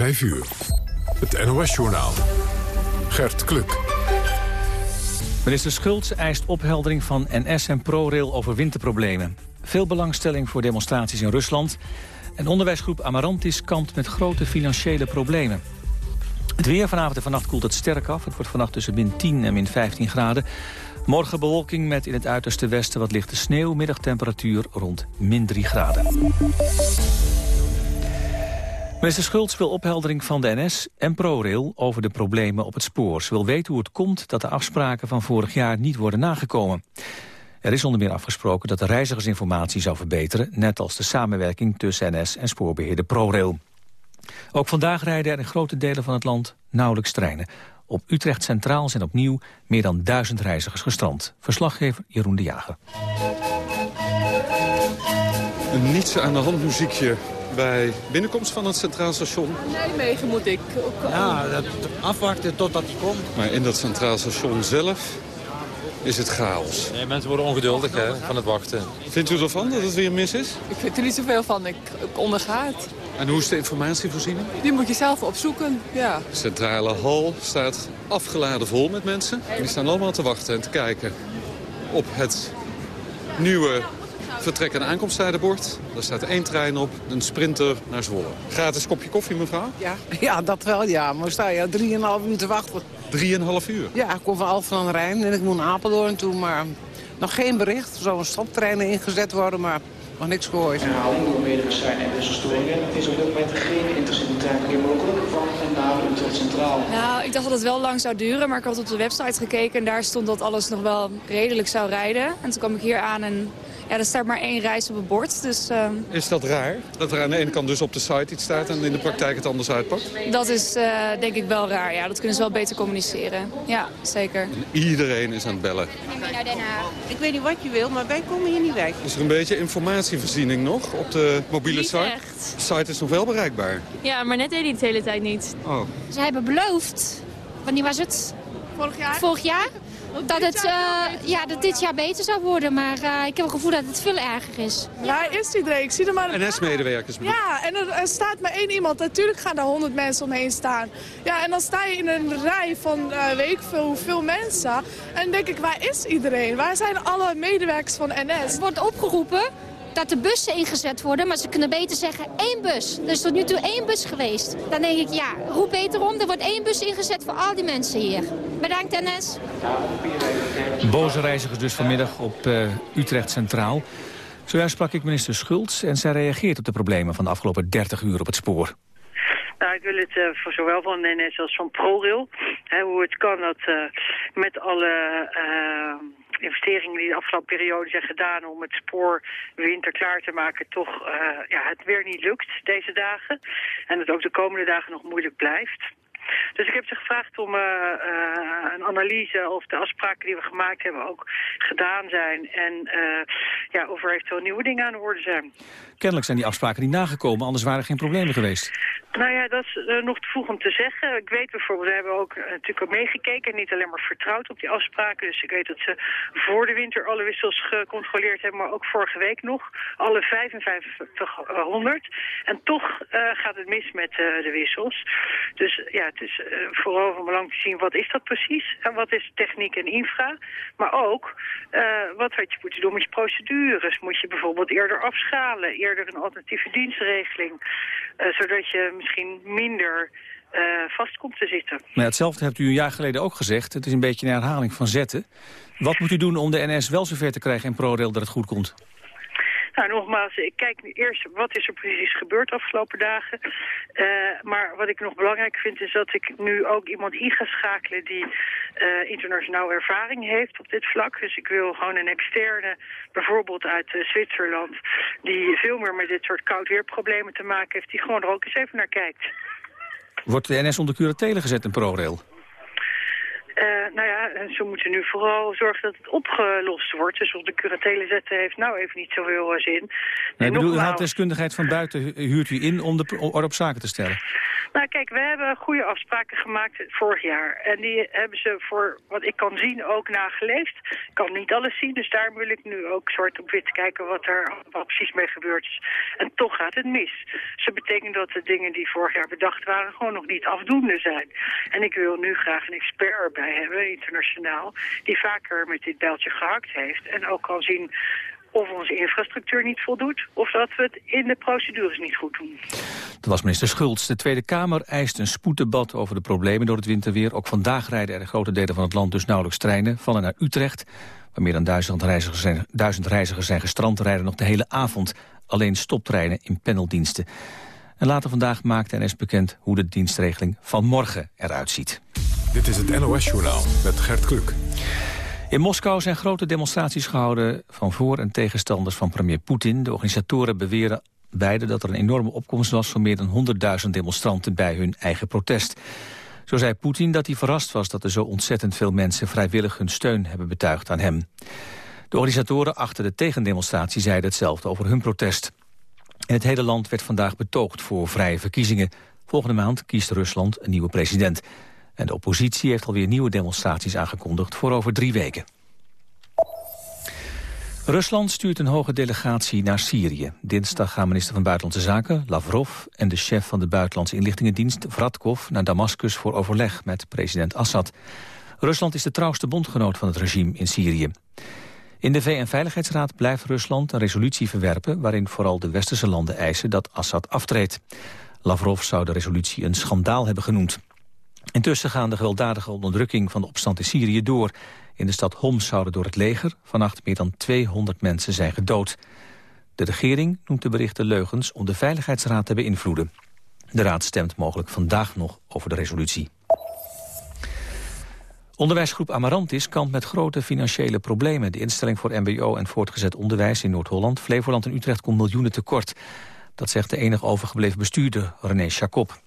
5 uur. Het NOS-journaal. Gert Kluk. Minister Schultz eist opheldering van NS en ProRail over winterproblemen. Veel belangstelling voor demonstraties in Rusland. En onderwijsgroep Amarantis kampt met grote financiële problemen. Het weer vanavond en vannacht koelt het sterk af. Het wordt vannacht tussen min 10 en min 15 graden. Morgen bewolking met in het uiterste westen wat lichte sneeuw. Middagtemperatuur rond min 3 graden. Minister Schultz wil opheldering van de NS en ProRail over de problemen op het spoor. Ze wil weten hoe het komt dat de afspraken van vorig jaar niet worden nagekomen. Er is onder meer afgesproken dat de reizigersinformatie zou verbeteren... net als de samenwerking tussen NS en spoorbeheerder ProRail. Ook vandaag rijden er in grote delen van het land nauwelijks treinen. Op Utrecht Centraal zijn opnieuw meer dan duizend reizigers gestrand. Verslaggever Jeroen de Jager. Een niets aan de hand muziekje bij binnenkomst van het Centraal Station. Nijmegen moet ik. Ja, dat afwachten totdat hij komt. Maar in dat Centraal Station zelf is het chaos. Nee, mensen worden ongeduldig hè, van het wachten. Vindt u ervan dat het weer mis is? Ik vind er niet zoveel van. Ik, ik onderga het. En hoe is de informatievoorziening? Die moet je zelf opzoeken, ja. De centrale hal staat afgeladen vol met mensen. Die staan allemaal te wachten en te kijken op het nieuwe vertrek- en aankomsttijdenbord. Daar staat één trein op, een sprinter naar Zwolle. Gratis kopje koffie, mevrouw? Ja, ja dat wel, ja. Maar sta je drieënhalf uur te wachten. Drieënhalf uur? Ja, ik kom van Alphen aan de Rijn en ik moet naar Apeldoorn toe. Maar nog geen bericht. Er zo'n stoptreinen ingezet worden, maar nog niks gehoord. Herhaling door meerdere zijn en wisselstoringen. Het is op dit moment geen meer mogelijk van en naar Utrecht Centraal. Nou, ik dacht dat het wel lang zou duren, maar ik had op de website gekeken... en daar stond dat alles nog wel redelijk zou rijden. En toen kwam ik hier aan en ja, er staat maar één reis op het bord. Dus, uh... Is dat raar? Dat er aan de ene kant dus op de site iets staat en in de praktijk het anders uitpakt? Dat is uh, denk ik wel raar. Ja, dat kunnen ze wel beter communiceren. Ja, zeker. En iedereen is aan het bellen. Ik weet niet wat je wil, maar wij komen hier niet weg. Is er een beetje informatievoorziening nog op de mobiele niet site? Echt. De site is nog wel bereikbaar. Ja, maar net deed hij het de hele tijd niet. Oh. Ze hebben beloofd, wanneer was het? Vorig jaar? Vorig jaar? Dat, het, uh, ja, dat dit jaar beter zou worden, maar uh, ik heb het gevoel dat het veel erger is. Waar is iedereen? Ik zie er maar... NS-medewerkers Ja, en er, er, staat maar één iemand. Natuurlijk gaan er honderd mensen omheen staan. Ja, en dan sta je in een rij van uh, weet ik veel hoeveel mensen. En dan denk ik, waar is iedereen? Waar zijn alle medewerkers van NS? Er wordt opgeroepen dat de bussen ingezet worden, maar ze kunnen beter zeggen één bus. Er is tot nu toe één bus geweest. Dan denk ik, ja, roep beter om, er wordt één bus ingezet voor al die mensen hier. Bedankt, NS. Boze reizigers dus vanmiddag op uh, Utrecht Centraal. Zojuist sprak ik minister Schultz en zij reageert op de problemen van de afgelopen 30 uur op het spoor. Nou, ik wil het uh, voor zowel van NS als van ProRail. Hè, hoe het kan dat uh, met alle uh, investeringen die de afgelopen periode zijn gedaan om het spoor winter klaar te maken, toch ja, het weer niet lukt deze dagen. En het ook de komende dagen nog moeilijk blijft. Dus ik heb ze gevraagd om uh, uh, een analyse of de afspraken die we gemaakt hebben ook gedaan zijn. En ja, of er eventueel nieuwe dingen aan de orde zijn. Kennelijk zijn die afspraken niet nagekomen, anders waren er geen problemen geweest. Nou ja, dat is uh, nog te vroeg om te zeggen. Ik weet bijvoorbeeld, we hebben ook uh, natuurlijk ook meegekeken... en niet alleen maar vertrouwd op die afspraken. Dus ik weet dat ze voor de winter alle wissels gecontroleerd hebben... maar ook vorige week nog alle 5500. En toch uh, gaat het mis met de wissels. Dus ja, het is vooral van belang te zien wat is dat precies... en wat is techniek en infra. Maar ook, wat had je moeten doen met je procedures? Moet je bijvoorbeeld eerder afschalen, eerder een alternatieve dienstregeling... zodat je misschien minder uh, vast komt te zitten. Maar hetzelfde hebt u een jaar geleden ook gezegd. Het is een beetje een herhaling van zetten. Wat moet u doen om de NS wel zover te krijgen in ProRail dat het goed komt? Nou, nogmaals, ik kijk nu eerst wat is er precies gebeurd de afgelopen dagen. Uh, maar wat ik nog belangrijk vind is dat ik nu ook iemand in ga schakelen die uh, internationaal ervaring heeft op dit vlak. Dus ik wil gewoon een externe, bijvoorbeeld uit uh, Zwitserland, die veel meer met dit soort koudweerproblemen te maken heeft, die gewoon er ook eens even naar kijkt. Wordt de NS onder curatele gezet in ProRail? Uh, nou ja, ze moeten nu vooral zorgen dat het opgelost wordt. Dus op de curatele zetten heeft nou even niet zoveel zin. Nee, ik bedoel, u haalt deskundigheid van buiten, huurt u in om de orde op zaken te stellen? Nou kijk, we hebben goede afspraken gemaakt vorig jaar. En die hebben ze voor wat ik kan zien ook nageleefd. Ik kan niet alles zien, dus daar wil ik nu ook zwart op wit kijken wat er wat precies mee gebeurd is. En toch gaat het mis. Dus dat betekent dat de dingen die vorig jaar bedacht waren gewoon nog niet afdoende zijn. En ik wil nu graag een expert erbij hebben, internationaal, die vaker met dit bijltje gehakt heeft. En ook kan zien of onze infrastructuur niet voldoet... of dat we het in de procedures niet goed doen. Dat was minister Schultz. De Tweede Kamer eist een spoeddebat over de problemen door het winterweer. Ook vandaag rijden er in grote delen van het land dus nauwelijks treinen. Vallen naar Utrecht, waar meer dan duizend reizigers zijn, duizend reizigers zijn gestrand... rijden nog de hele avond alleen stoptreinen in paneldiensten. En later vandaag maakt NS bekend hoe de dienstregeling van morgen eruit ziet. Dit is het NOS-journaal met Gert Kluk. In Moskou zijn grote demonstraties gehouden van voor- en tegenstanders van premier Poetin. De organisatoren beweren beide dat er een enorme opkomst was van meer dan 100.000 demonstranten bij hun eigen protest. Zo zei Poetin dat hij verrast was dat er zo ontzettend veel mensen vrijwillig hun steun hebben betuigd aan hem. De organisatoren achter de tegendemonstratie zeiden hetzelfde over hun protest. In het hele land werd vandaag betoogd voor vrije verkiezingen. Volgende maand kiest Rusland een nieuwe president. En de oppositie heeft alweer nieuwe demonstraties aangekondigd voor over drie weken. Rusland stuurt een hoge delegatie naar Syrië. Dinsdag gaan minister van Buitenlandse Zaken, Lavrov... en de chef van de Buitenlandse Inlichtingendienst, Vratkov... naar Damascus voor overleg met president Assad. Rusland is de trouwste bondgenoot van het regime in Syrië. In de VN-veiligheidsraad blijft Rusland een resolutie verwerpen... waarin vooral de westerse landen eisen dat Assad aftreedt. Lavrov zou de resolutie een schandaal hebben genoemd. Intussen gaan de gewelddadige onderdrukking van de opstand in Syrië door. In de stad Homs zouden door het leger vannacht meer dan 200 mensen zijn gedood. De regering noemt de berichten leugens om de Veiligheidsraad te beïnvloeden. De raad stemt mogelijk vandaag nog over de resolutie. Onderwijsgroep Amarantis kampt met grote financiële problemen. De instelling voor mbo en voortgezet onderwijs in Noord-Holland... Flevoland en Utrecht komt miljoenen tekort. Dat zegt de enige overgebleven bestuurder, René Jacob.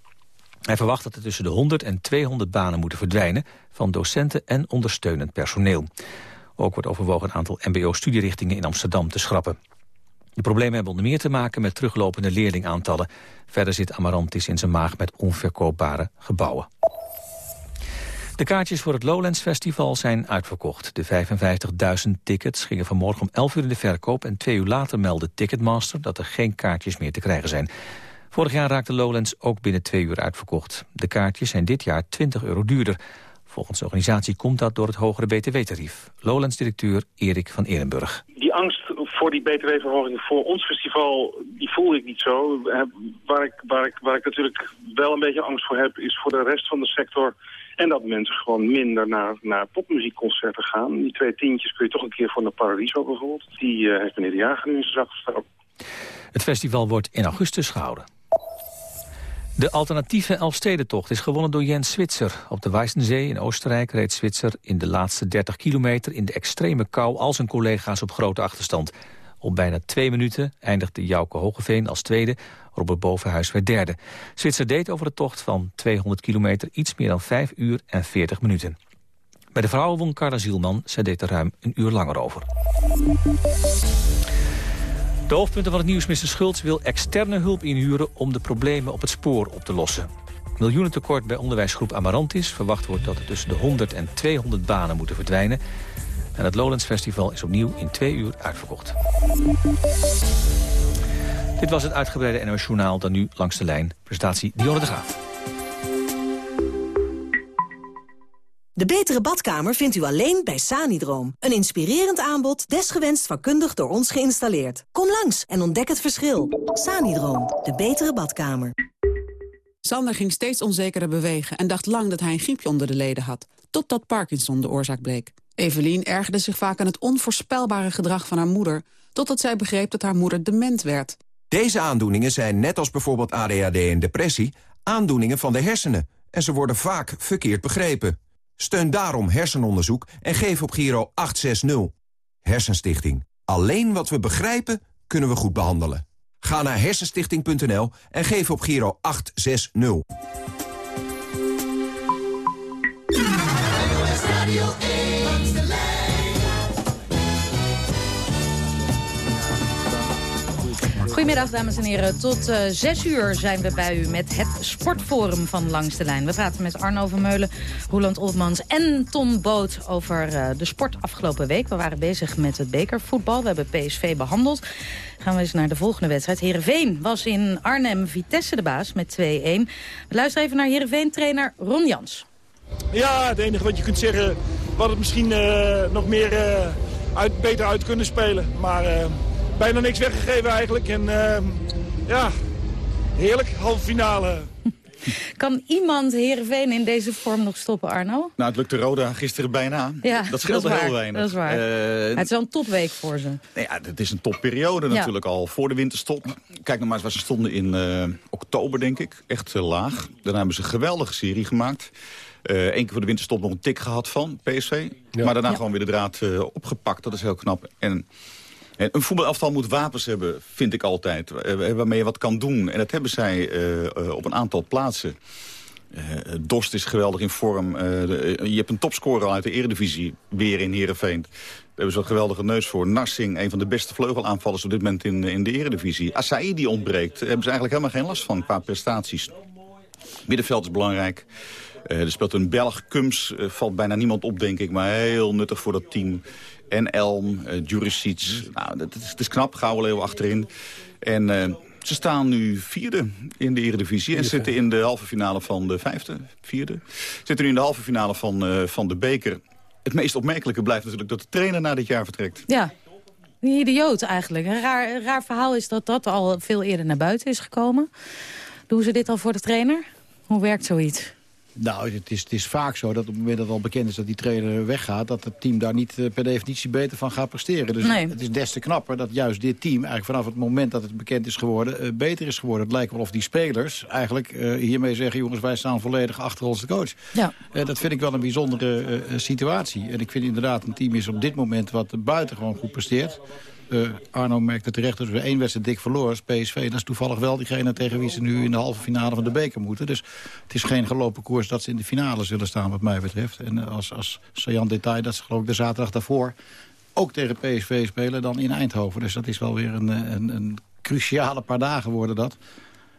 Hij verwacht dat er tussen de 100 en 200 banen moeten verdwijnen... van docenten en ondersteunend personeel. Ook wordt overwogen een aantal mbo-studierichtingen in Amsterdam te schrappen. De problemen hebben onder meer te maken met teruglopende leerlingaantallen. Verder zit Amarantis in zijn maag met onverkoopbare gebouwen. De kaartjes voor het Lowlands Festival zijn uitverkocht. De 55.000 tickets gingen vanmorgen om 11 uur in de verkoop... en twee uur later meldde Ticketmaster dat er geen kaartjes meer te krijgen zijn. Vorig jaar raakte Lowlands ook binnen twee uur uitverkocht. De kaartjes zijn dit jaar 20 euro duurder. Volgens de organisatie komt dat door het hogere btw-tarief. Lowlands-directeur Erik van Ehrenburg. Die angst voor die btw-verhoging voor ons festival, die voel ik niet zo. Waar ik, waar, ik, waar ik natuurlijk wel een beetje angst voor heb, is voor de rest van de sector... En dat mensen gewoon minder naar, naar popmuziekconcerten gaan. Die twee tientjes kun je toch een keer voor een Paradiso bijvoorbeeld. Die uh, heeft meneer De Jager nu in zijn zak gestoken. Het festival wordt in augustus gehouden. De alternatieve Elfstedentocht is gewonnen door Jens Zwitser. Op de Weissensee in Oostenrijk reed Zwitser in de laatste 30 kilometer... in de extreme kou al zijn collega's op grote achterstand. Op bijna twee minuten eindigde Jouke Hogeveen als tweede. Robert Bovenhuis werd derde. Zwitser deed over de tocht van 200 kilometer iets meer dan 5 uur en 40 minuten. Bij de vrouwen won Carla Zielman. Zij deed er ruim een uur langer over. De hoofdpunten van het nieuws. Minister Schultz wil externe hulp inhuren... om de problemen op het spoor op te lossen. Miljoenen tekort bij onderwijsgroep Amarantis. Verwacht wordt dat er tussen de 100 en 200 banen moeten verdwijnen. En het Lowlands Festival is opnieuw in twee uur uitverkocht. Dit was het uitgebreide NOS Journaal. Dan nu langs de lijn. Presentatie Dionne de Graaf. De betere badkamer vindt u alleen bij Sanidroom. Een inspirerend aanbod, desgewenst vakkundig door ons geïnstalleerd. Kom langs en ontdek het verschil. Sanidroom, de betere badkamer. Sander ging steeds onzekerder bewegen en dacht lang dat hij een griepje onder de leden had. Totdat Parkinson de oorzaak bleek. Evelien ergerde zich vaak aan het onvoorspelbare gedrag van haar moeder... totdat zij begreep dat haar moeder dement werd. Deze aandoeningen zijn, net als bijvoorbeeld ADHD en depressie... aandoeningen van de hersenen en ze worden vaak verkeerd begrepen. Steun daarom hersenonderzoek en geef op Giro 860. Hersenstichting. Alleen wat we begrijpen, kunnen we goed behandelen. Ga naar hersenstichting.nl en geef op Giro 860. Goedemiddag, dames en heren. Tot uh, zes uur zijn we bij u met het Sportforum van Langs de Lijn. We praten met Arno Vermeulen, Roland Oltmans en Tom Boot over uh, de sport afgelopen week. We waren bezig met het bekervoetbal. We hebben PSV behandeld. Gaan we eens naar de volgende wedstrijd. Heerenveen was in Arnhem Vitesse de baas met 2-1. We luisteren even naar Heerenveen-trainer Ron Jans. Ja, het enige wat je kunt zeggen... wat het misschien uh, nog meer uit, beter uit kunnen spelen. Maar bijna niks weggegeven eigenlijk. En uh, ja, heerlijk, halve finale. Kan iemand Heerenveen in deze vorm nog stoppen, Arno? Nou, het lukte Roda gisteren bijna. Ja, dat scheelt heel weinig. Dat is waar. Uh, het is wel een topweek voor ze. Nou ja, het is een topperiode ja. natuurlijk al voor de winterstop. Kijk nog maar eens waar ze stonden in uh, oktober, denk ik. Echt uh, laag. Daarna hebben ze een geweldige serie gemaakt. Eén keer voor de winterstop nog een tik gehad van PSV. Ja. Maar daarna ja. gewoon weer de draad opgepakt. Dat is heel knap. En en een voetbalaftal moet wapens hebben, vind ik altijd. Waarmee je wat kan doen. En dat hebben zij uh, op een aantal plaatsen. Dorst is geweldig in vorm. Je hebt een topscorer uit de eredivisie weer in Heerenveen. Daar hebben ze een geweldige neus voor. Narsing, een van de beste vleugelaanvallers op dit moment in, in de eredivisie. Asai die ontbreekt. Daar hebben ze eigenlijk helemaal geen last van qua prestaties. Middenveld is belangrijk. Er speelt een Belg, Kums, valt bijna niemand op denk ik. Maar heel nuttig voor dat team en Elm, uh, Juricic. Nou, dat is, het is knap, Gouden Leeuw achterin. En uh, ze staan nu vierde in de Eredivisie en zitten in de halve finale van de vijfde, vierde. Zitten nu in de halve finale van, uh, van de beker. Het meest opmerkelijke blijft natuurlijk dat de trainer na dit jaar vertrekt. Ja, een idioot eigenlijk. Een raar, een raar verhaal is dat dat al veel eerder naar buiten is gekomen. Doen ze dit al voor de trainer? Hoe werkt zoiets? Nou, het is, het is vaak zo dat op het moment dat al bekend is dat die trainer weggaat... dat het team daar niet uh, per definitie beter van gaat presteren. Dus nee. het is des te knapper dat juist dit team eigenlijk vanaf het moment dat het bekend is geworden... Uh, beter is geworden. Het lijkt wel of die spelers eigenlijk uh, hiermee zeggen... jongens, wij staan volledig achter onze coach. Ja. dat vind ik wel een bijzondere situatie. En ik vind inderdaad een team is op dit moment wat buitengewoon goed presteert. Uh, Arno merkte terecht dat we één wedstrijd dik verloren. PSV, dat is toevallig wel diegene tegen wie ze nu in de halve finale van de beker moeten. Dus het is geen gelopen koers dat ze in de finale zullen staan wat mij betreft. En als, als saillant detail dat ze geloof ik de zaterdag daarvoor ook tegen PSV spelen dan in Eindhoven. Dus dat is wel weer een, een, een cruciale paar dagen worden dat.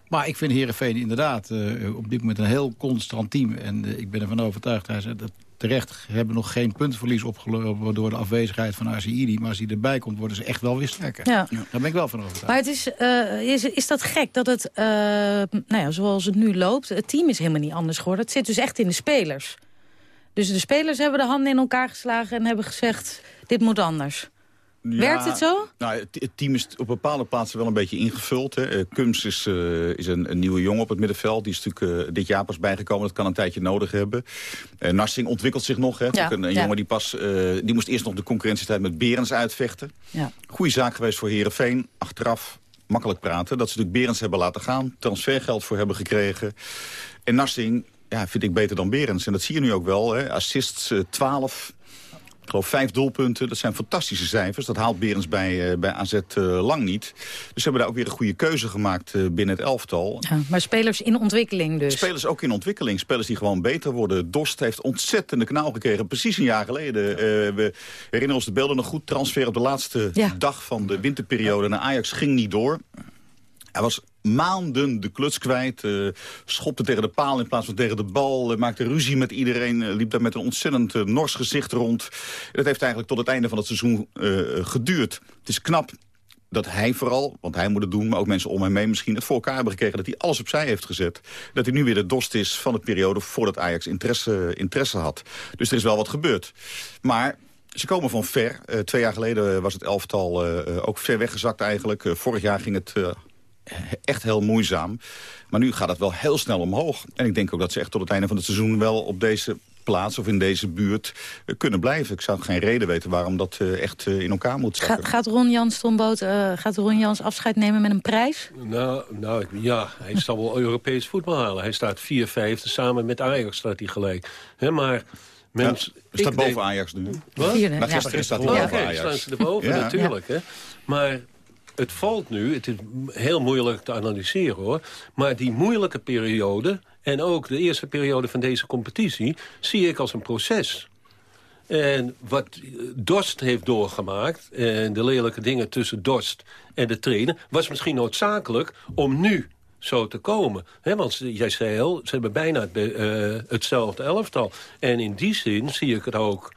Maar ik vind Heerenveen inderdaad op dit moment een heel constant team. En ik ben ervan overtuigd, hij dat terecht hebben nog geen puntverlies opgelopen door de afwezigheid van Arsiidi. Maar als hij erbij komt, worden ze echt wel weer sterker. Ja. Daar ben ik wel van overtuigd. Maar het is, uh, is, is dat gek dat het, uh, nou ja, zoals het nu loopt, het team is helemaal niet anders geworden. Het zit dus echt in de spelers. Dus de spelers hebben de handen in elkaar geslagen en hebben gezegd, dit moet anders. Ja, Werkt het zo? Nou, het, het, team is op bepaalde plaatsen wel een beetje ingevuld. Hè. Uh, Kums is, uh, is een, een, nieuwe jongen op het middenveld. Die is natuurlijk uh, dit jaar pas bijgekomen. Dat kan een tijdje nodig hebben. Narsing ontwikkelt zich nog. Hè. Ja, een, een ja. jongen die pas... die moest eerst nog de concurrentietijd met Berens uitvechten. Ja. Goeie zaak geweest voor Herenveen. Achteraf makkelijk praten. Dat ze natuurlijk Berens hebben laten gaan. Transfergeld voor hebben gekregen. En Narsing ja, vind ik beter dan Berens. En dat zie je nu ook wel. Hè. Assists 12... Ik geloof vijf doelpunten, dat zijn fantastische cijfers. Dat haalt Berens bij, uh, bij AZ uh, lang niet. Dus ze hebben daar ook weer een goede keuze gemaakt uh, binnen het elftal. Ja, maar spelers in ontwikkeling dus? Spelers ook in ontwikkeling. Spelers die gewoon beter worden. Dorst heeft ontzettende knauw gekregen, precies een jaar geleden. we herinneren ons de beelden nog goed. Transfer op de laatste ja. dag van de winterperiode naar Ajax ging niet door. Hij was maanden de kluts kwijt. Uh, schopte tegen de paal in plaats van tegen de bal. Uh, maakte ruzie met iedereen. Uh, liep daar met een ontzettend nors gezicht rond. Dat heeft eigenlijk tot het einde van het seizoen geduurd. Het is knap dat hij vooral, want hij moet het doen... maar ook mensen om hem mee misschien het voor elkaar hebben gekregen... dat hij alles opzij heeft gezet. Dat hij nu weer de dorst is van de periode voordat Ajax interesse, interesse had. Dus er is wel wat gebeurd. Maar ze komen van ver. twee jaar geleden was het elftal ook ver weggezakt eigenlijk. vorig jaar ging het echt heel moeizaam. Maar nu gaat het wel heel snel omhoog. En ik denk ook dat ze echt tot het einde van het seizoen wel op deze plaats of in deze buurt uh, kunnen blijven. Ik zou geen reden weten waarom dat uh, echt uh, in elkaar moet zakken. Gaat, gaat Ron Jans Tomboot, gaat Ron Jans afscheid nemen met een prijs? Nou, nou ja, hij zal wel Europees voetbal halen. Hij staat 4 vijfde, samen met Ajax staat hij gelijk. He, maar... Mens, ja, staat boven Ajax nu. Wat? Vierde, maar gisteren ja. staat hij boven okay, Ajax. staan ze erboven ja. natuurlijk. Hè. Maar het valt nu, het is heel moeilijk te analyseren hoor... maar die moeilijke periode en ook de eerste periode van deze competitie... zie ik als een proces. En wat Dorst heeft doorgemaakt... en de lelijke dingen tussen Dorst en de trainer... was misschien noodzakelijk om nu zo te komen. want jij zei al, ze hebben bijna het, uh, hetzelfde elftal. En in die zin zie ik het ook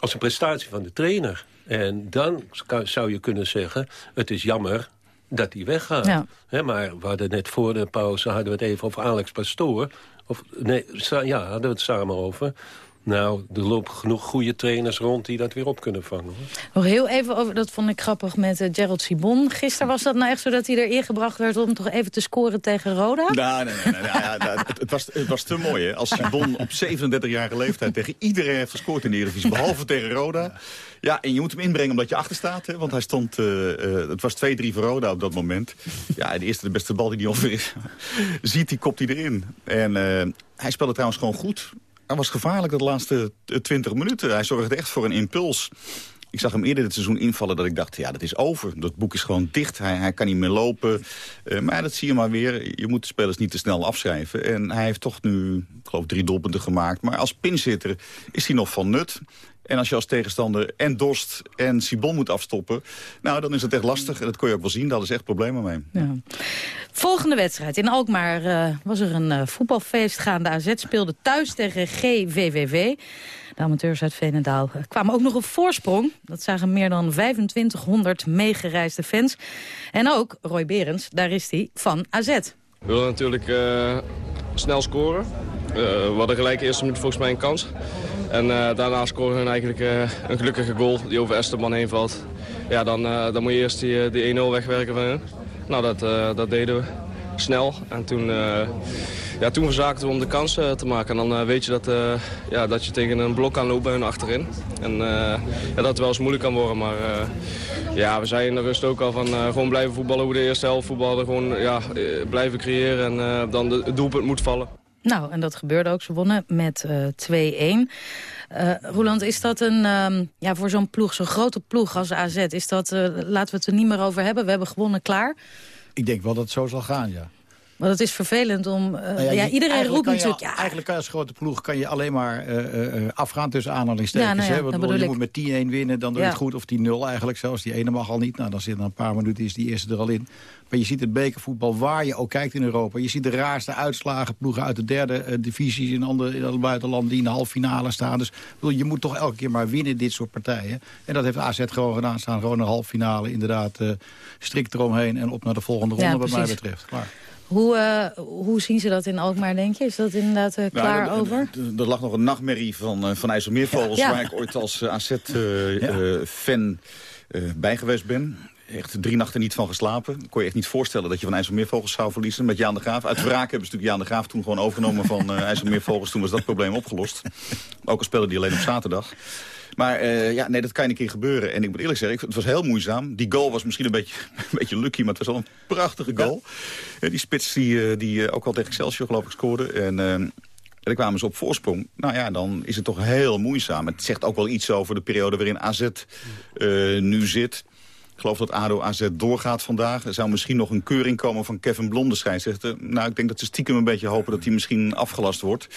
als een prestatie van de trainer. En dan zou je kunnen zeggen, het is jammer dat hij weggaat. Ja. maar we hadden net voor de pauze hadden we het even over Alex Pastoor. Of, nee, ja, hadden we het samen over. Nou, er lopen genoeg goede trainers rond die dat weer op kunnen vangen. Nog heel even over, dat vond ik grappig met uh, Gerald Sibon. Gisteren was dat nou echt zo dat hij er ingebracht werd om toch even te scoren tegen Roda? Nou, nee, nee, nee, ja, het, het, was, het was te mooi, hè. Als Sibon op 37-jarige leeftijd tegen iedereen heeft gescoord in de Eredivisie, behalve tegen Roda. Ja, en je moet hem inbrengen omdat je achter staat. Hè, want hij stond, uh, uh, het was 2-3 voor Roda op dat moment. Ja, de eerste, de beste bal die hij ongeveer is, ziet, die kopt hij erin. En hij speelde trouwens gewoon goed. Hij was gevaarlijk de laatste 20 minuten. Hij zorgde echt voor een impuls. Ik zag hem eerder dit seizoen invallen dat ik dacht, ja, dat is over. Dat boek is gewoon dicht, hij, hij kan niet meer lopen. Uh, maar dat zie je maar weer. Je moet de spelers niet te snel afschrijven. En hij heeft toch nu, ik geloof, drie doelpunten gemaakt. Maar als pinzitter is hij nog van nut. En als je als tegenstander en Dorst en Sibon moet afstoppen... nou, dan is het echt lastig. En dat kon je ook wel zien. Daar hadden ze echt problemen mee. Ja. Volgende wedstrijd. In Alkmaar uh, was er een uh, voetbalfeest gaande. AZ speelde thuis tegen GVVV. De amateurs uit Veenendaal kwamen ook nog op voorsprong. Dat zagen meer dan 2500 meegereisde fans. En ook Roy Berends, daar is hij, van AZ. We willen natuurlijk uh, snel scoren. Uh, we hadden gelijk eerste minuut volgens mij een kans. En uh, daarna scoren we eigenlijk een gelukkige goal die over Esterman heen valt. Ja, dan, dan moet je eerst die, die 1-0 wegwerken van hen. Nou, dat, dat deden we snel. En toen ja, toen verzaakten we om de kansen te maken. En dan uh, weet je dat, uh, ja, dat je tegen een blok kan lopen en achterin. En uh, ja, dat het wel eens moeilijk kan worden. Maar ja, we zeiden in de rust ook al van gewoon blijven voetballen hoe de eerste helft voetballen. Gewoon ja, blijven creëren en dan het doelpunt moet vallen. Nou, en dat gebeurde ook. Ze wonnen met 2-1. Uh, Roland, is dat een, uh, ja, voor zo'n ploeg, zo'n grote ploeg als AZ... Is dat, uh, laten we het er niet meer over hebben, we hebben gewonnen, klaar? Ik denk wel dat het zo zal gaan, ja. Maar het is vervelend om... Uh, nou ja, ja, iedereen roept natuurlijk... Ja. Eigenlijk je als grote ploeg kan je alleen maar uh, uh, afgaan tussen aanhalingstekens. Ja, nou hè? Want je moet met 10-1 winnen, dan doe je het goed. Of 10-0 eigenlijk zelfs. Die ene mag al niet. Nou, dan zit er een paar minuten is die eerste er al in. Maar je ziet het bekervoetbal waar je ook kijkt in Europa. Je ziet de raarste uitslagen. Ploegen uit de derde divisies in andere, in andere buitenlanden die in de halve finale staan. Dus je moet toch elke keer maar winnen dit soort partijen. En dat heeft AZ gewoon gedaan. Staan gewoon een halve finale inderdaad strikt eromheen. En op naar de volgende ronde wat mij betreft. Klaar. Hoe, uh, hoe zien ze dat in Alkmaar, denk je? Is dat inderdaad uh, klaar nou, over? Er lag nog een nachtmerrie van, uh, van IJsselmeervogels... Ja. waar ik ooit als AZ-fan bij geweest ben. Echt drie nachten niet van geslapen. Kon je echt niet voorstellen dat je van IJsselmeervogels zou verliezen met Jaan de Graaf. Uit wraak hebben ze natuurlijk Jaan de Graaf toen gewoon overgenomen van IJsselmeervogels. Toen was dat probleem opgelost. Ook al spelen die alleen op zaterdag. Maar uh, ja, nee, dat kan een keer gebeuren. En ik moet eerlijk zeggen, het was heel moeizaam. Die goal was misschien een beetje, een beetje lucky, maar het was al een prachtige goal. Ja. die spits die, uh, die uh, ook al tegen Excelsior geloof ik scoorde. En... en dan kwamen ze op voorsprong. Nou ja, dan is het toch heel moeizaam. Het zegt ook wel iets over de periode waarin AZ uh, nu zit. Ik geloof dat ADO AZ doorgaat vandaag. Er zou misschien nog een keuring komen van Kevin Blonde scheidsrechter. Nou, ik denk dat ze stiekem een beetje hopen dat hij misschien afgelast wordt.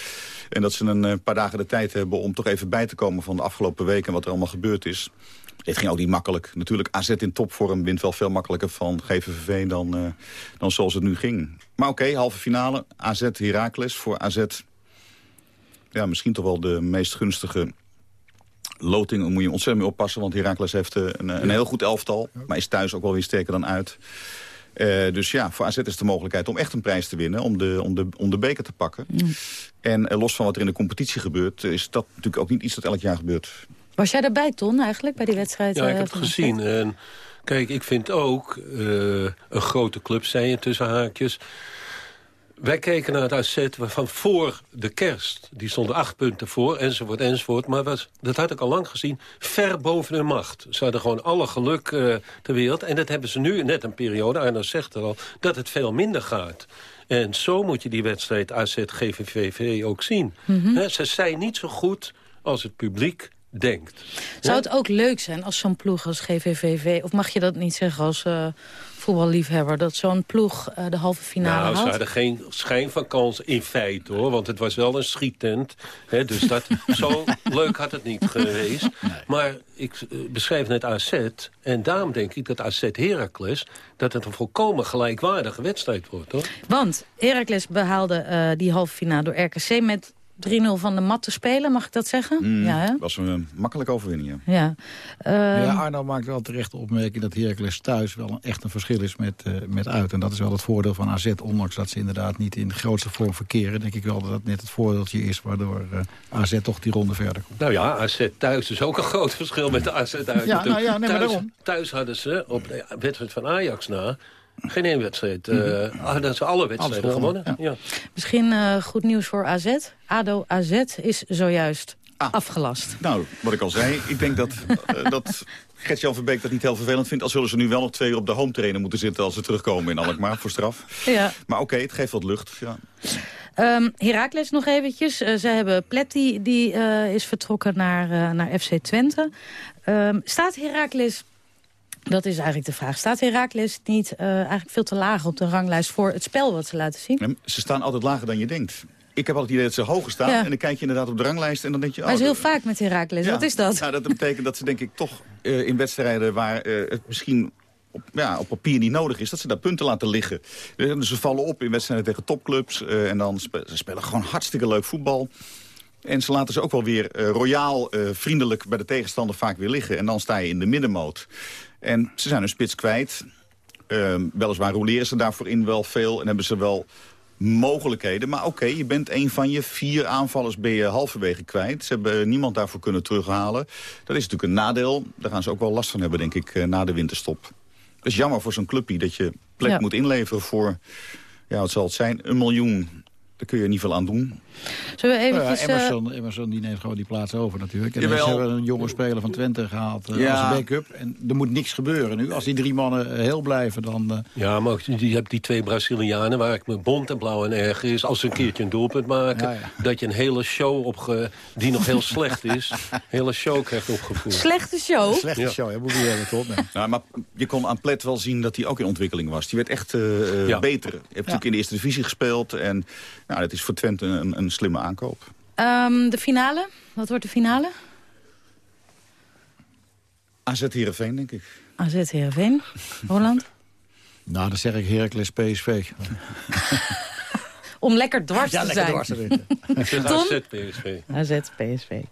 En dat ze een eh, paar dagen de tijd hebben om toch even bij te komen van de afgelopen weken... en wat er allemaal gebeurd is. Dit ging ook niet makkelijk. Natuurlijk, AZ in topvorm wint wel veel makkelijker van GVVV dan, uh, dan zoals het nu ging. Maar oké, halve finale. AZ Heracles voor AZ. Ja, misschien toch wel de meest gunstige loting moet je ontzettend mee oppassen. Want Heracles heeft eh, een, een heel goed elftal. Maar is thuis ook wel weer sterker dan uit. Uh, dus ja, voor AZ is de mogelijkheid om echt een prijs te winnen. Om de, om de, om de beker te pakken. En uh, los van wat er in de competitie gebeurt... is dat natuurlijk ook niet iets dat elk jaar gebeurt. Was jij erbij, Ton, eigenlijk, bij die wedstrijd? Ja, ik heb het gezien. En, kijk, ik vind ook uh, een grote club zijn tussen haakjes... Wij keken naar het AZ van voor de kerst. Die stonden acht punten voor, enzovoort, enzovoort. Maar was, dat had ik al lang gezien, ver boven hun macht. Ze hadden gewoon alle geluk uh, ter wereld. En dat hebben ze nu, net een periode, Arno zegt er al... dat het veel minder gaat. En zo moet je die wedstrijd AZ-GVVV ook zien. Mm -hmm. ze zijn niet zo goed als het publiek denkt. Zou het ook leuk zijn als zo'n ploeg als GVVV... of mag je dat niet zeggen als uh, voetballiefhebber... dat zo'n ploeg uh, de halve finale nou, haalt? ze hadden geen schijn van kans in feite, hoor. Want het was wel een schiettent. Hè, dus dat, zo leuk had het niet geweest. Maar ik uh, beschrijf net AZ. En daarom denk ik dat AZ Heracles... dat het een volkomen gelijkwaardige wedstrijd wordt, hoor. Want Heracles behaalde die halve finale door RKC... met 3-0 van de mat te spelen, mag ik dat zeggen? Mm, ja, hè? was een makkelijke overwinning, ja. Ja, uh, ja Arno maakt wel terecht de opmerking dat Heracles thuis wel een, echt een verschil is met, uh, met uit. En dat is wel het voordeel van AZ, ondanks dat ze inderdaad niet in de grootste vorm verkeren. Denk ik wel dat dat net het voordeeltje is waardoor uh, AZ toch die ronde verder komt. Nou ja, AZ thuis is ook een groot verschil met de AZ uit. Ja, nou ja, nee, thuis, maar daarom. thuis hadden ze op de wedstrijd van Ajax na geen één wedstrijd. Uh, hadden ze alle wedstrijden Alles gewonnen. Ja. Ja. Misschien uh, goed nieuws voor AZ. ADO AZ is zojuist ah. afgelast. Nou, wat ik al zei, ik denk dat, uh, dat Gert-Jan Verbeek dat niet heel vervelend vindt. Al zullen ze nu wel nog twee uur op de home trainer moeten zitten... als ze terugkomen in Alkmaar voor straf. Ja. Maar oké, okay, het geeft wat lucht. Ja. Um, Heracles nog eventjes. Uh, ze hebben Pletti, die uh, is vertrokken naar, uh, naar FC Twente. Um, staat Heracles dat is eigenlijk de vraag. Staat Heracles niet uh, eigenlijk veel te laag op de ranglijst voor het spel wat ze laten zien? Ze staan altijd lager dan je denkt. Ik heb altijd het idee dat ze hoger staan. Ja. En dan kijk je inderdaad op de ranglijst en dan denk je... Oh, maar is heel vaak met Heracles. Ja. Wat is dat? Nou, dat betekent dat ze denk ik toch uh, in wedstrijden waar uh, het misschien... Op, ja, op papier niet nodig is, dat ze daar punten laten liggen. Dus ze vallen op in wedstrijden tegen topclubs. en dan spe ze spelen gewoon hartstikke leuk voetbal. En ze laten ze ook wel weer royaal, vriendelijk bij de tegenstander vaak weer liggen. En dan sta je in de middenmoot. En ze zijn hun spits kwijt. Uh, weliswaar roleren ze daarvoor in wel veel en hebben ze wel mogelijkheden. Maar oké, okay, je bent een van je vier aanvallers ben je halverwege kwijt. Ze hebben niemand daarvoor kunnen terughalen. Dat is natuurlijk een nadeel. Daar gaan ze ook wel last van hebben, denk ik, uh, na de winterstop. Dat is jammer voor zo'n clubje dat je plek ja. moet inleveren voor... Ja, wat zal het zijn? Een miljoen. Daar kun je niet veel aan doen. Zullen we eventjes... Ja, Emerson, Emerson die neemt gewoon die plaats over natuurlijk. En Jawel. ze hebben een jonge speler van Twente gehaald uh, Ja. als backup. En er moet niks gebeuren nu. Als die drie mannen heel blijven, dan... eh, Ja, maar ook, je hebt die twee Brazilianen waar ik me bont en blauw en erg is. Als ze een keertje een doelpunt maken. Ja, ja. Dat je een hele show opge, die nog heel slecht is. Een hele show krijgt opgevoerd. Slechte show? Slechte Ja. show, ja, moet je hebben toch? Nee. Nou, maar je kon aan Plet wel zien dat hij ook in ontwikkeling was. Die werd echt eh, eh, Ja. beter. Hij heeft natuurlijk in de eerste divisie gespeeld. En nou, dat is voor Twente een, een slimme aankoop. Um, de finale? Wat wordt de finale? AZ Heerenveen, denk ik. AZ Heerenveen. Roland? Nou, dan zeg ik Heracles PSV. Om lekker dwars Ja, te lekker zijn. dwars te zitten. AZ PSV. AZ PSV.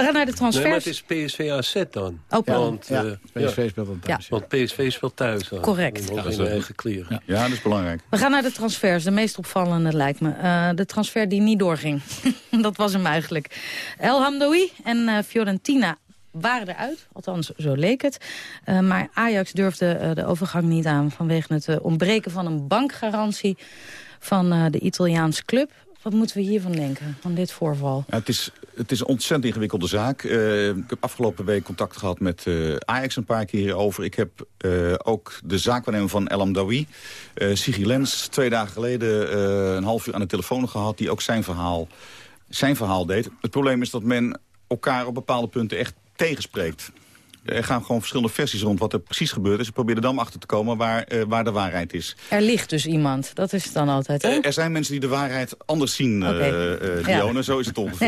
We gaan naar de Nee, maar transfers. het is PSV AZ dan. Oh. Want, Ja, eh, PSV ja, speelt dan thuis. want PSV speelt thuis. dan. Correct. Ja, in eigen kleren. Ja. Ja, dat is belangrijk. We gaan naar de transfers. De meest opvallende lijkt me. Eh, de transfer die niet doorging. dat was hem eigenlijk. El Hamdoui en eh, Fiorentina waren eruit. Althans, zo leek het. Eh, maar Ajax durfde de overgang niet aan... vanwege het ontbreken van een bankgarantie van eh, de Italiaanse club. Wat moeten we hiervan denken, van dit voorval? Ja, het, is, het is een ontzettend ingewikkelde zaak. Eh, ik heb afgelopen week contact gehad met eh, Ajax een paar keer hierover. Ik heb eh, ook de zaakwaarnemer van El Amdawi, Sigi Lens, twee dagen geleden een half uur aan de telefoon gehad... die ook zijn verhaal, zijn verhaal deed. Het probleem is dat men elkaar op bepaalde punten echt tegenspreekt. Er gaan gewoon verschillende versies rond wat er precies gebeurd is. We proberen er dan achter te komen waar, eh, waar de waarheid is. Er ligt dus iemand, dat is het dan altijd, hè? Eh, er zijn mensen die de waarheid anders zien, eh Ja. Dionne. Zo is het ongeveer.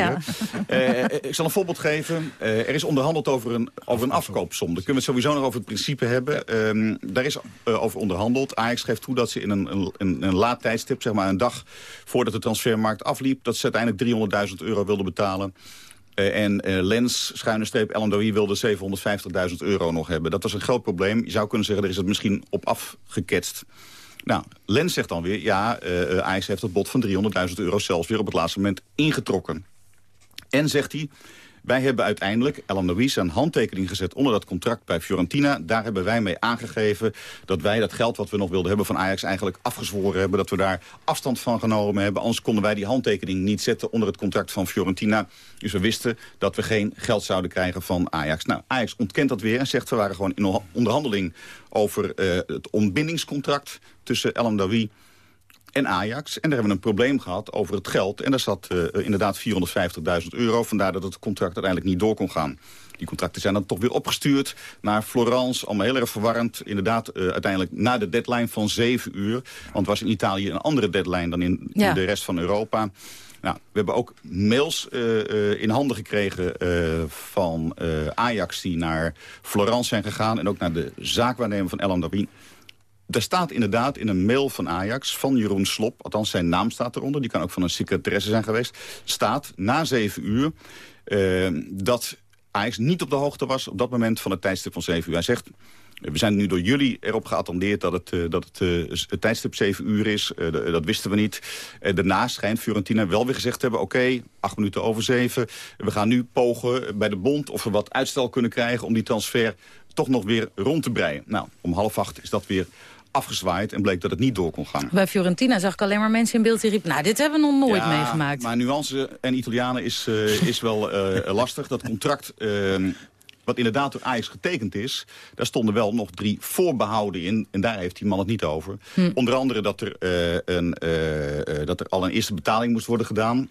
Ja. Ik zal een voorbeeld geven. Er is onderhandeld over een, over een afkoopsom. Daar kunnen we het sowieso nog over het principe hebben. Ehm, daar is over onderhandeld. Ajax geeft toe dat ze in een, een, een, een laat tijdstip, zeg maar een dag voordat de transfermarkt afliep... dat ze uiteindelijk 300.000 euro wilden betalen. Eh, en eh, Lens, schuine streep, Ellen wilde 750.000 euro nog hebben. Dat was een groot probleem. Je zou kunnen zeggen, er is het misschien op afgeketst. Nou, Lens zegt dan weer, ja, Ajax heeft het bod van 300.000 euro zelfs weer op het laatste moment ingetrokken. En zegt hij, wij hebben uiteindelijk, Ellen Louise, een handtekening gezet onder dat contract bij Fiorentina. Daar hebben wij mee aangegeven dat wij dat geld wat we nog wilden hebben van Ajax eigenlijk afgezworen hebben. Dat we daar afstand van genomen hebben. Anders konden wij die handtekening niet zetten onder het contract van Fiorentina. Dus we wisten dat we geen geld zouden krijgen van Ajax. Nou, Ajax ontkent dat weer en zegt we waren gewoon in onderhandeling over eh, het ontbindingscontract tussen El Amdawi en Ajax. En daar hebben we een probleem gehad over het geld. En daar zat uh, inderdaad 450.000 euro. Vandaar dat het contract uiteindelijk niet door kon gaan. Die contracten zijn dan toch weer opgestuurd naar Florence. Allemaal heel erg verwarrend. Inderdaad, uh, uiteindelijk na de deadline van 7 uur. Want was in Italië een andere deadline dan in, ja. in de rest van Europa. Nou, we hebben ook mails uh, uh, in handen gekregen uh, van Ajax die naar Florence zijn gegaan. En ook naar de zaakwaarnemer van El Dabin. Daar staat inderdaad in een mail van Ajax, van Jeroen Slop... althans zijn naam staat eronder, die kan ook van een secretaresse zijn geweest... staat na zeven uur dat Ajax niet op de hoogte was op dat moment van het tijdstip van 7 uur. Hij zegt, we zijn nu door jullie erop geattendeerd dat het, uh, dat het, het tijdstip 7 uur is. Dat wisten we niet. daarnaast schijnt Fiorentina wel weer gezegd te hebben... oké, acht minuten over zeven. We gaan nu pogen bij de bond of we wat uitstel kunnen krijgen... om die transfer toch nog weer rond te breien. Nou, om half acht is dat weer afgezwaaid en bleek dat het niet door kon gaan. Bij Fiorentina zag ik alleen maar mensen in beeld die riepen... nou, dit hebben we nog nooit ja, meegemaakt. maar nuance en Italianen is, uh, is wel uh, lastig. Dat contract... Uh, wat inderdaad door Ajax getekend is... daar stonden wel nog drie voorbehouden in. En daar heeft die man het niet over. Hm. Onder andere dat er, een, dat er al een eerste betaling moest worden gedaan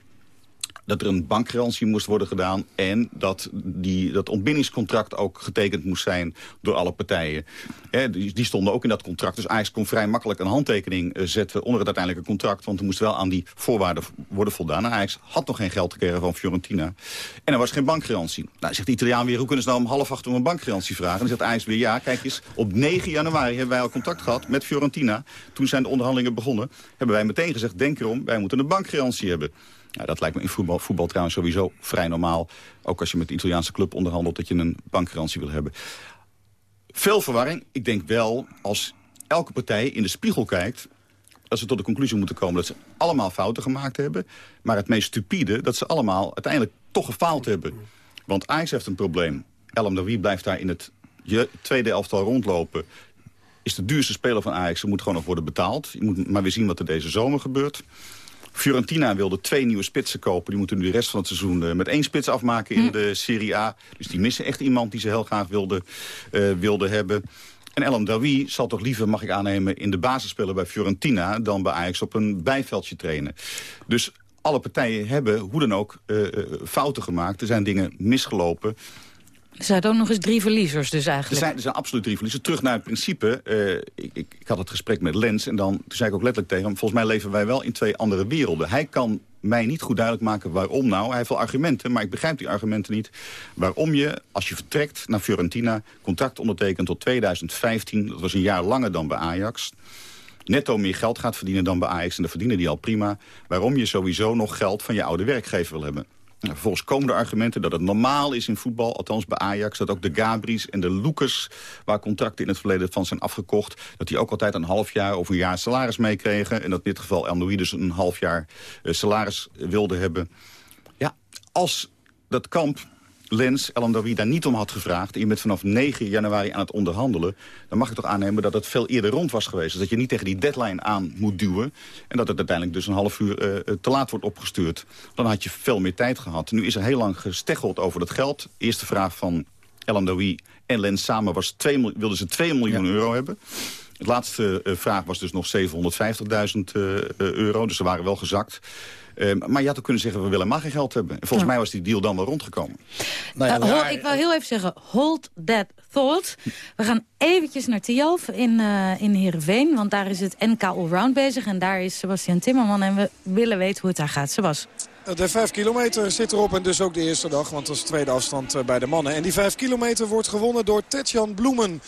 dat er een bankgarantie moest worden gedaan... en dat die, dat ontbindingscontract ook getekend moest zijn door alle partijen. die, stonden ook in dat contract. Dus Ajax kon vrij makkelijk een handtekening uh, zetten onder het uiteindelijke contract... want er moest wel aan die voorwaarden worden voldaan. En Ajax had nog geen geld gekregen van Fiorentina. En er was geen bankgarantie. Nou, zegt de Italiaan weer, hoe kunnen ze nou om half acht om een bankgarantie vragen? En dan zegt Ajax weer, ja, kijk eens, op 9 januari hebben wij al contact gehad met Fiorentina. Toen zijn de onderhandelingen begonnen. Hebben wij meteen gezegd, denk erom, wij moeten een bankgarantie hebben. Ja, dat lijkt me in voetbal, trouwens sowieso vrij normaal. Ook als je met de Italiaanse club onderhandelt dat je een bankgarantie wil hebben. Veel verwarring. Ik denk wel, als elke partij in de spiegel kijkt... dat ze tot de conclusie moeten komen dat ze allemaal fouten gemaakt hebben. Maar het meest stupide, dat ze allemaal uiteindelijk toch gefaald hebben. Want Ajax heeft een probleem. El wie blijft daar in het tweede elftal rondlopen is de duurste speler van Ajax. Ze moet gewoon nog worden betaald. Je moet maar weer zien wat er deze zomer gebeurt. Fiorentina wilde twee nieuwe spitsen kopen. Die moeten nu de rest van het seizoen uh, met één spits afmaken in hm. de Serie A. Dus die missen echt iemand die ze heel graag wilden uh, wilde hebben. En Elam Dawi zal toch liever, mag ik aannemen, in de basis spelen bij Fiorentina... dan bij Ajax op een bijveldje trainen. Dus alle partijen hebben hoe dan ook uh, fouten gemaakt. Er zijn dingen misgelopen. Er zijn ook nog eens drie verliezers dus eigenlijk. Er zijn, er absoluut drie verliezers. Terug naar het principe. Uh, ik, ik, had het gesprek met Lens en dan toen zei ik ook letterlijk tegen hem... volgens mij leven wij wel in twee andere werelden. Hij kan mij niet goed duidelijk maken waarom nou. Hij heeft wel argumenten, maar ik begrijp die argumenten niet. Waarom je, als je vertrekt naar Fiorentina... contract ondertekent tot 2015, dat was een jaar langer dan bij Ajax netto meer geld gaat verdienen dan bij Ajax. En dat verdienen die al prima. Waarom je sowieso nog geld van je oude werkgever wil hebben. Vervolgens komen de argumenten dat het normaal is in voetbal, althans bij Ajax, dat ook de Gabris en de Lucas, waar contracten in het verleden van zijn afgekocht, dat die ook altijd een half jaar of een jaar salaris meekregen. En dat in dit geval El dus een half jaar uh, salaris wilde hebben. Ja, als dat kamp Lens, El Amdawi daar niet om had gevraagd... en je bent vanaf 9 januari aan het onderhandelen... dan mag ik toch aannemen dat het veel eerder rond was geweest. Dus dat je niet tegen die deadline aan moet duwen... en dat het uiteindelijk dus een half uur uh, te laat wordt opgestuurd. Dan had je veel meer tijd gehad. Nu is er heel lang gesteggeld over dat geld. Eerste vraag van El Amdawi en Lens samen was 2, wilden ze 2 miljoen euro hebben. Het laatste uh, vraag was dus nog 750.000 uh, euro. Dus ze waren wel gezakt. Uh, maar je had ook kunnen zeggen, we willen maar geen geld hebben. En volgens mij was die deal dan wel rondgekomen. Nou ja, uh, ik wil heel even zeggen, hold that thought. We gaan eventjes naar Tialf in, uh, in Heerenveen. Want daar is het NK Allround bezig. En daar is Sebastian Timmerman. En we willen weten hoe het daar gaat. Sebas. De 5 kilometer zit erop en dus ook de eerste dag. Want dat is de tweede afstand eh, bij de mannen. En die 5 kilometer wordt gewonnen door Tetjan Bloemen.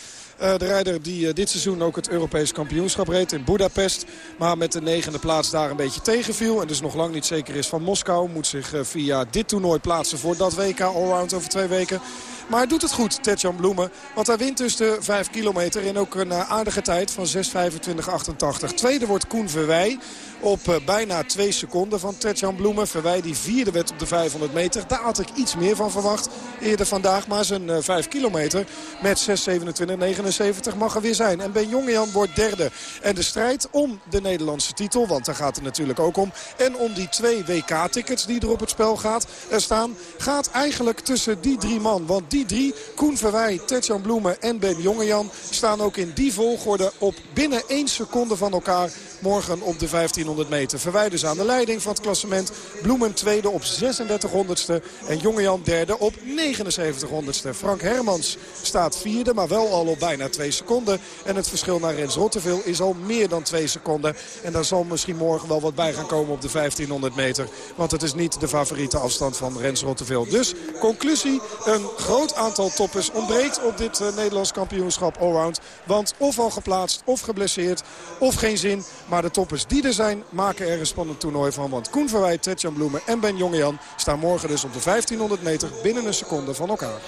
Uh, de rijder die uh, dit seizoen ook het Europees kampioenschap reed in Budapest. Maar met de negende plaats daar een beetje tegenviel. En dus nog lang niet zeker is van Moskou. Moet zich uh, via dit toernooi plaatsen voor dat WK Allround over twee weken. Maar hij doet het goed, Tetjan Bloemen. Want hij wint dus de 5 kilometer in ook een aardige tijd van 6.25.88. Tweede wordt Koen Verwij op bijna 2 seconden van Tetjan Bloemen. Verwij die vierde werd op de 500 meter. Daar had ik iets meer van verwacht eerder vandaag. Maar zijn uh, 5 kilometer met 6.27.79 mag er weer zijn. En Ben Jongejan wordt derde. En de strijd om de Nederlandse titel, want daar gaat het natuurlijk ook om. En om die twee WK-tickets die er op het spel gaat, er staan, gaat eigenlijk tussen die drie man. Want die drie, Koen Verwij, Tetjan Bloemen en Ben Jongejan... staan ook in die volgorde op binnen 1 seconde van elkaar morgen op de 1500 meter. Verwij dus aan de leiding van het klassement. Bloemen tweede op 36 honderdste. En Jongejan derde op 79 honderdste. Frank Hermans staat vierde, maar wel al op bijna 2 seconden. En het verschil naar Rens Rotteveel is al meer dan 2 seconden. En daar zal misschien morgen wel wat bij gaan komen op de 1500 meter. Want het is niet de favoriete afstand van Rens Rotteveel. Dus conclusie, een groot aantal toppers ontbreekt op dit uh, Nederlands kampioenschap allround. Want of al geplaatst, of geblesseerd, of geen zin. Maar de toppers die er zijn, maken er een spannend toernooi van. Want Koen Verwijt, Tetjan Bloemen en Ben Jongejan staan morgen dus op de 1500 meter binnen een seconde van elkaar.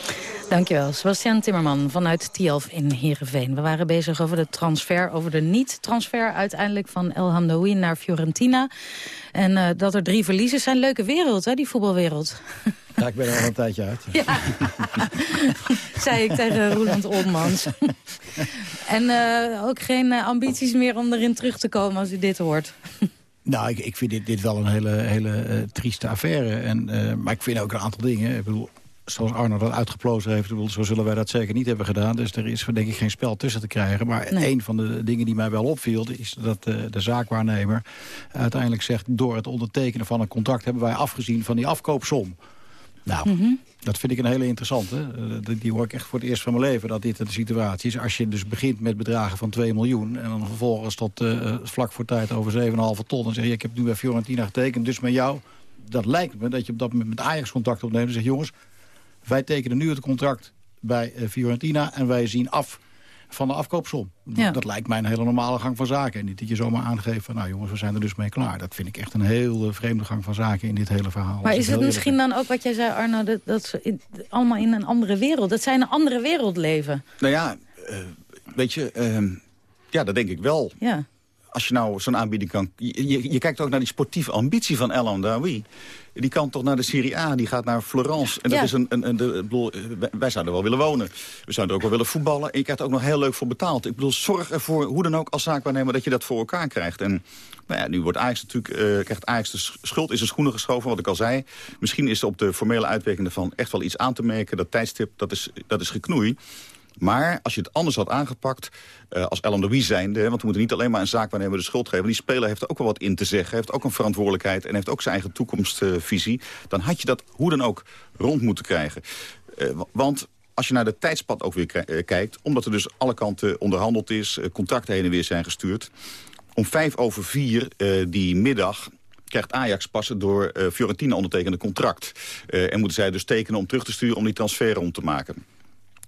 Dankjewel, Sebastian Timmerman vanuit Tialf in Heerenveen. We waren bezig over de transfer, over de niet-transfer uiteindelijk van El Hamdoui naar Fiorentina. En uh, dat er drie verliezers zijn. Leuke wereld, hè, die voetbalwereld. Ja, ik ben er al een tijdje uit. Ja, zei ik tegen Roland Olmans. en uh, ook geen uh, ambities meer om erin terug te komen als u dit hoort. Nou, ik, ik vind dit, dit wel een hele, hele uh, trieste affaire. En, maar ik vind ook een aantal dingen. Ik bedoel, zoals Arno dat uitgeplozen heeft... Bedoel, zo zullen wij dat zeker niet hebben gedaan. Dus er is denk ik geen spel tussen te krijgen. Maar nee. een van de dingen die mij wel opviel... is dat de zaakwaarnemer uiteindelijk zegt... door het ondertekenen van een contract... hebben wij afgezien van die afkoopsom. Nou, mm -hmm. dat vind ik een hele interessante. Uh, die hoor ik echt voor het eerst van mijn leven, dat dit de situatie is. Als je dus begint met bedragen van 2 miljoen... en dan vervolgens tot uh, vlak voor tijd over 7,5 ton... en zeg je, ik heb nu bij Fiorentina getekend, dus met jou... dat lijkt me dat je op dat moment met Ajax contact opneemt... en zegt, jongens, wij tekenen nu het contract bij Fiorentina... en wij zien af van de afkoopsom. Ja. Dat lijkt mij een hele normale gang van zaken. En niet dat je zomaar aangeeft van, nou jongens, we zijn er dus mee klaar. Dat vind ik echt een heel uh, vreemde gang van zaken in dit hele verhaal. Maar is het misschien dan ook wat jij zei, Arno, dat, dat ze in, allemaal in een andere wereld... dat zij in een andere wereld leven? Nou ja, uh, weet je, uh, ja, dat denk ik wel. Ja als je nou zo'n aanbieding kan... Je, je, kijkt ook naar die sportieve ambitie van El Dawi. Die kan toch naar de Serie A, die gaat naar Florence. En dat ja. is een, een, een de, bedoel, wij zouden wel willen wonen. We zouden ook wel willen voetballen. En je krijgt er ook nog heel leuk voor betaald. Ik bedoel, zorg ervoor, hoe dan ook als zaakwaarnemer... dat je dat voor elkaar krijgt. En nou ja, nu wordt Ajax natuurlijk, uh, krijgt Ajax de schuld in zijn schoenen geschoven, wat ik al zei. Misschien is er op de formele uitwerking ervan echt wel iets aan te merken. Dat tijdstip, dat is, dat is geknoei. Maar als je het anders had aangepakt, uh, als Louis zijnde... want we moeten niet alleen maar een zaak waarnemen de schuld geven... die speler heeft er ook wel wat in te zeggen, heeft ook een verantwoordelijkheid... en heeft ook zijn eigen toekomstvisie... dan had je dat hoe dan ook rond moeten krijgen. Uh, want als je naar de tijdspad ook weer kijkt... omdat er dus alle kanten onderhandeld is, contracten heen en weer zijn gestuurd... om vijf over vier die middag krijgt Ajax pas door Fiorentina ondertekende contract. En moeten zij dus tekenen om terug te sturen om die transfer rond te maken.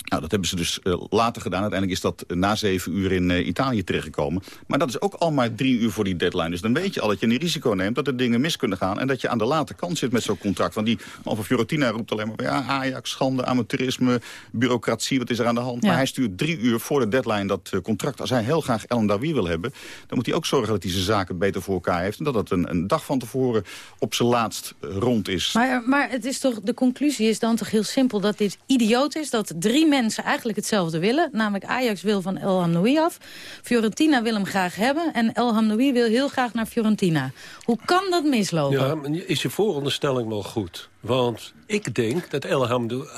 Nou, dat hebben ze dus uh, later gedaan. Uiteindelijk is dat uh, na zeven uur in uh, Italië terechtgekomen. Maar dat is ook al maar drie uur voor die deadline. Dus dan weet je al dat je een risico neemt dat er dingen mis kunnen gaan... en dat je aan de late kant zit met zo'n contract. Want die man van Fiorentina roept alleen maar... ja, Ajax, schande, amateurisme, bureaucratie, wat is er aan de hand? Ja. Maar hij stuurt drie uur voor de deadline dat contract. Als hij heel graag Ellen Dawie wil hebben... dan moet hij ook zorgen dat hij zijn zaken beter voor elkaar heeft... en dat het een, een dag van tevoren op zijn laatst rond is. Maar, maar het is toch, de conclusie is dan toch heel simpel... dat dit idioot is, dat drie mensen mensen eigenlijk hetzelfde willen. Namelijk Ajax wil van El Hamnoui af. Fiorentina wil hem graag hebben. En El Hamnoui wil heel graag naar Fiorentina. Hoe kan dat mislopen? Ja, is je vooronderstelling wel goed? Want ik denk dat El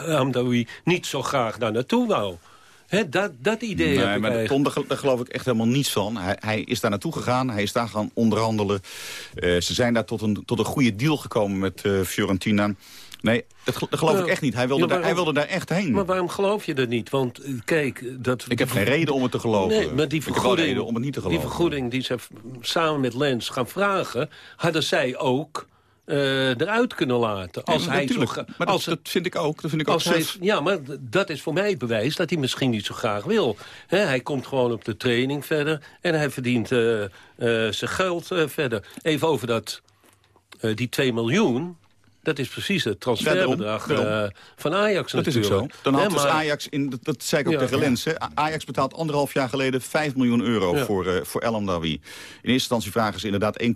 Hamdoui niet zo graag daar naartoe wou. He, dat, dat idee nee, heb maar Tom, daar, daar geloof ik echt helemaal niets van. Hij, hij, is daar naartoe gegaan, hij is daar gaan onderhandelen. Uh, ze zijn daar tot een, tot een goede deal gekomen met uh, Fiorentina. Nee, dat geloof nou, ik echt niet. Hij wilde, ja, waarom, daar, hij wilde daar echt heen. Maar waarom geloof je dat niet? Want kijk... Dat, ik heb geen reden om het te geloven. Nee, maar die vergoeding, om het niet te geloven. Die vergoeding die ze samen met Lens gaan vragen... hadden zij ook uh, eruit kunnen laten. Als ja, hij zo, maar als dat, dat, vind ik ook. Dat vind ik ook hij, ja, maar dat is voor mij het bewijs dat hij misschien niet zo graag wil. He, hij komt gewoon op de training verder en hij verdient uh, uh, zijn geld verder. Even over dat, die 2 miljoen dat is precies het transferbedrag ja, daarom, daarom. Uh, van Ajax dat natuurlijk. Is ook zo. Dan had dus Ajax, in, dat, dat zei ik ook ja, tegen Lens, Ajax betaalt anderhalf jaar geleden 5 miljoen euro ja. voor, uh, voor El Amdawi. In eerste instantie vragen ze inderdaad 1,9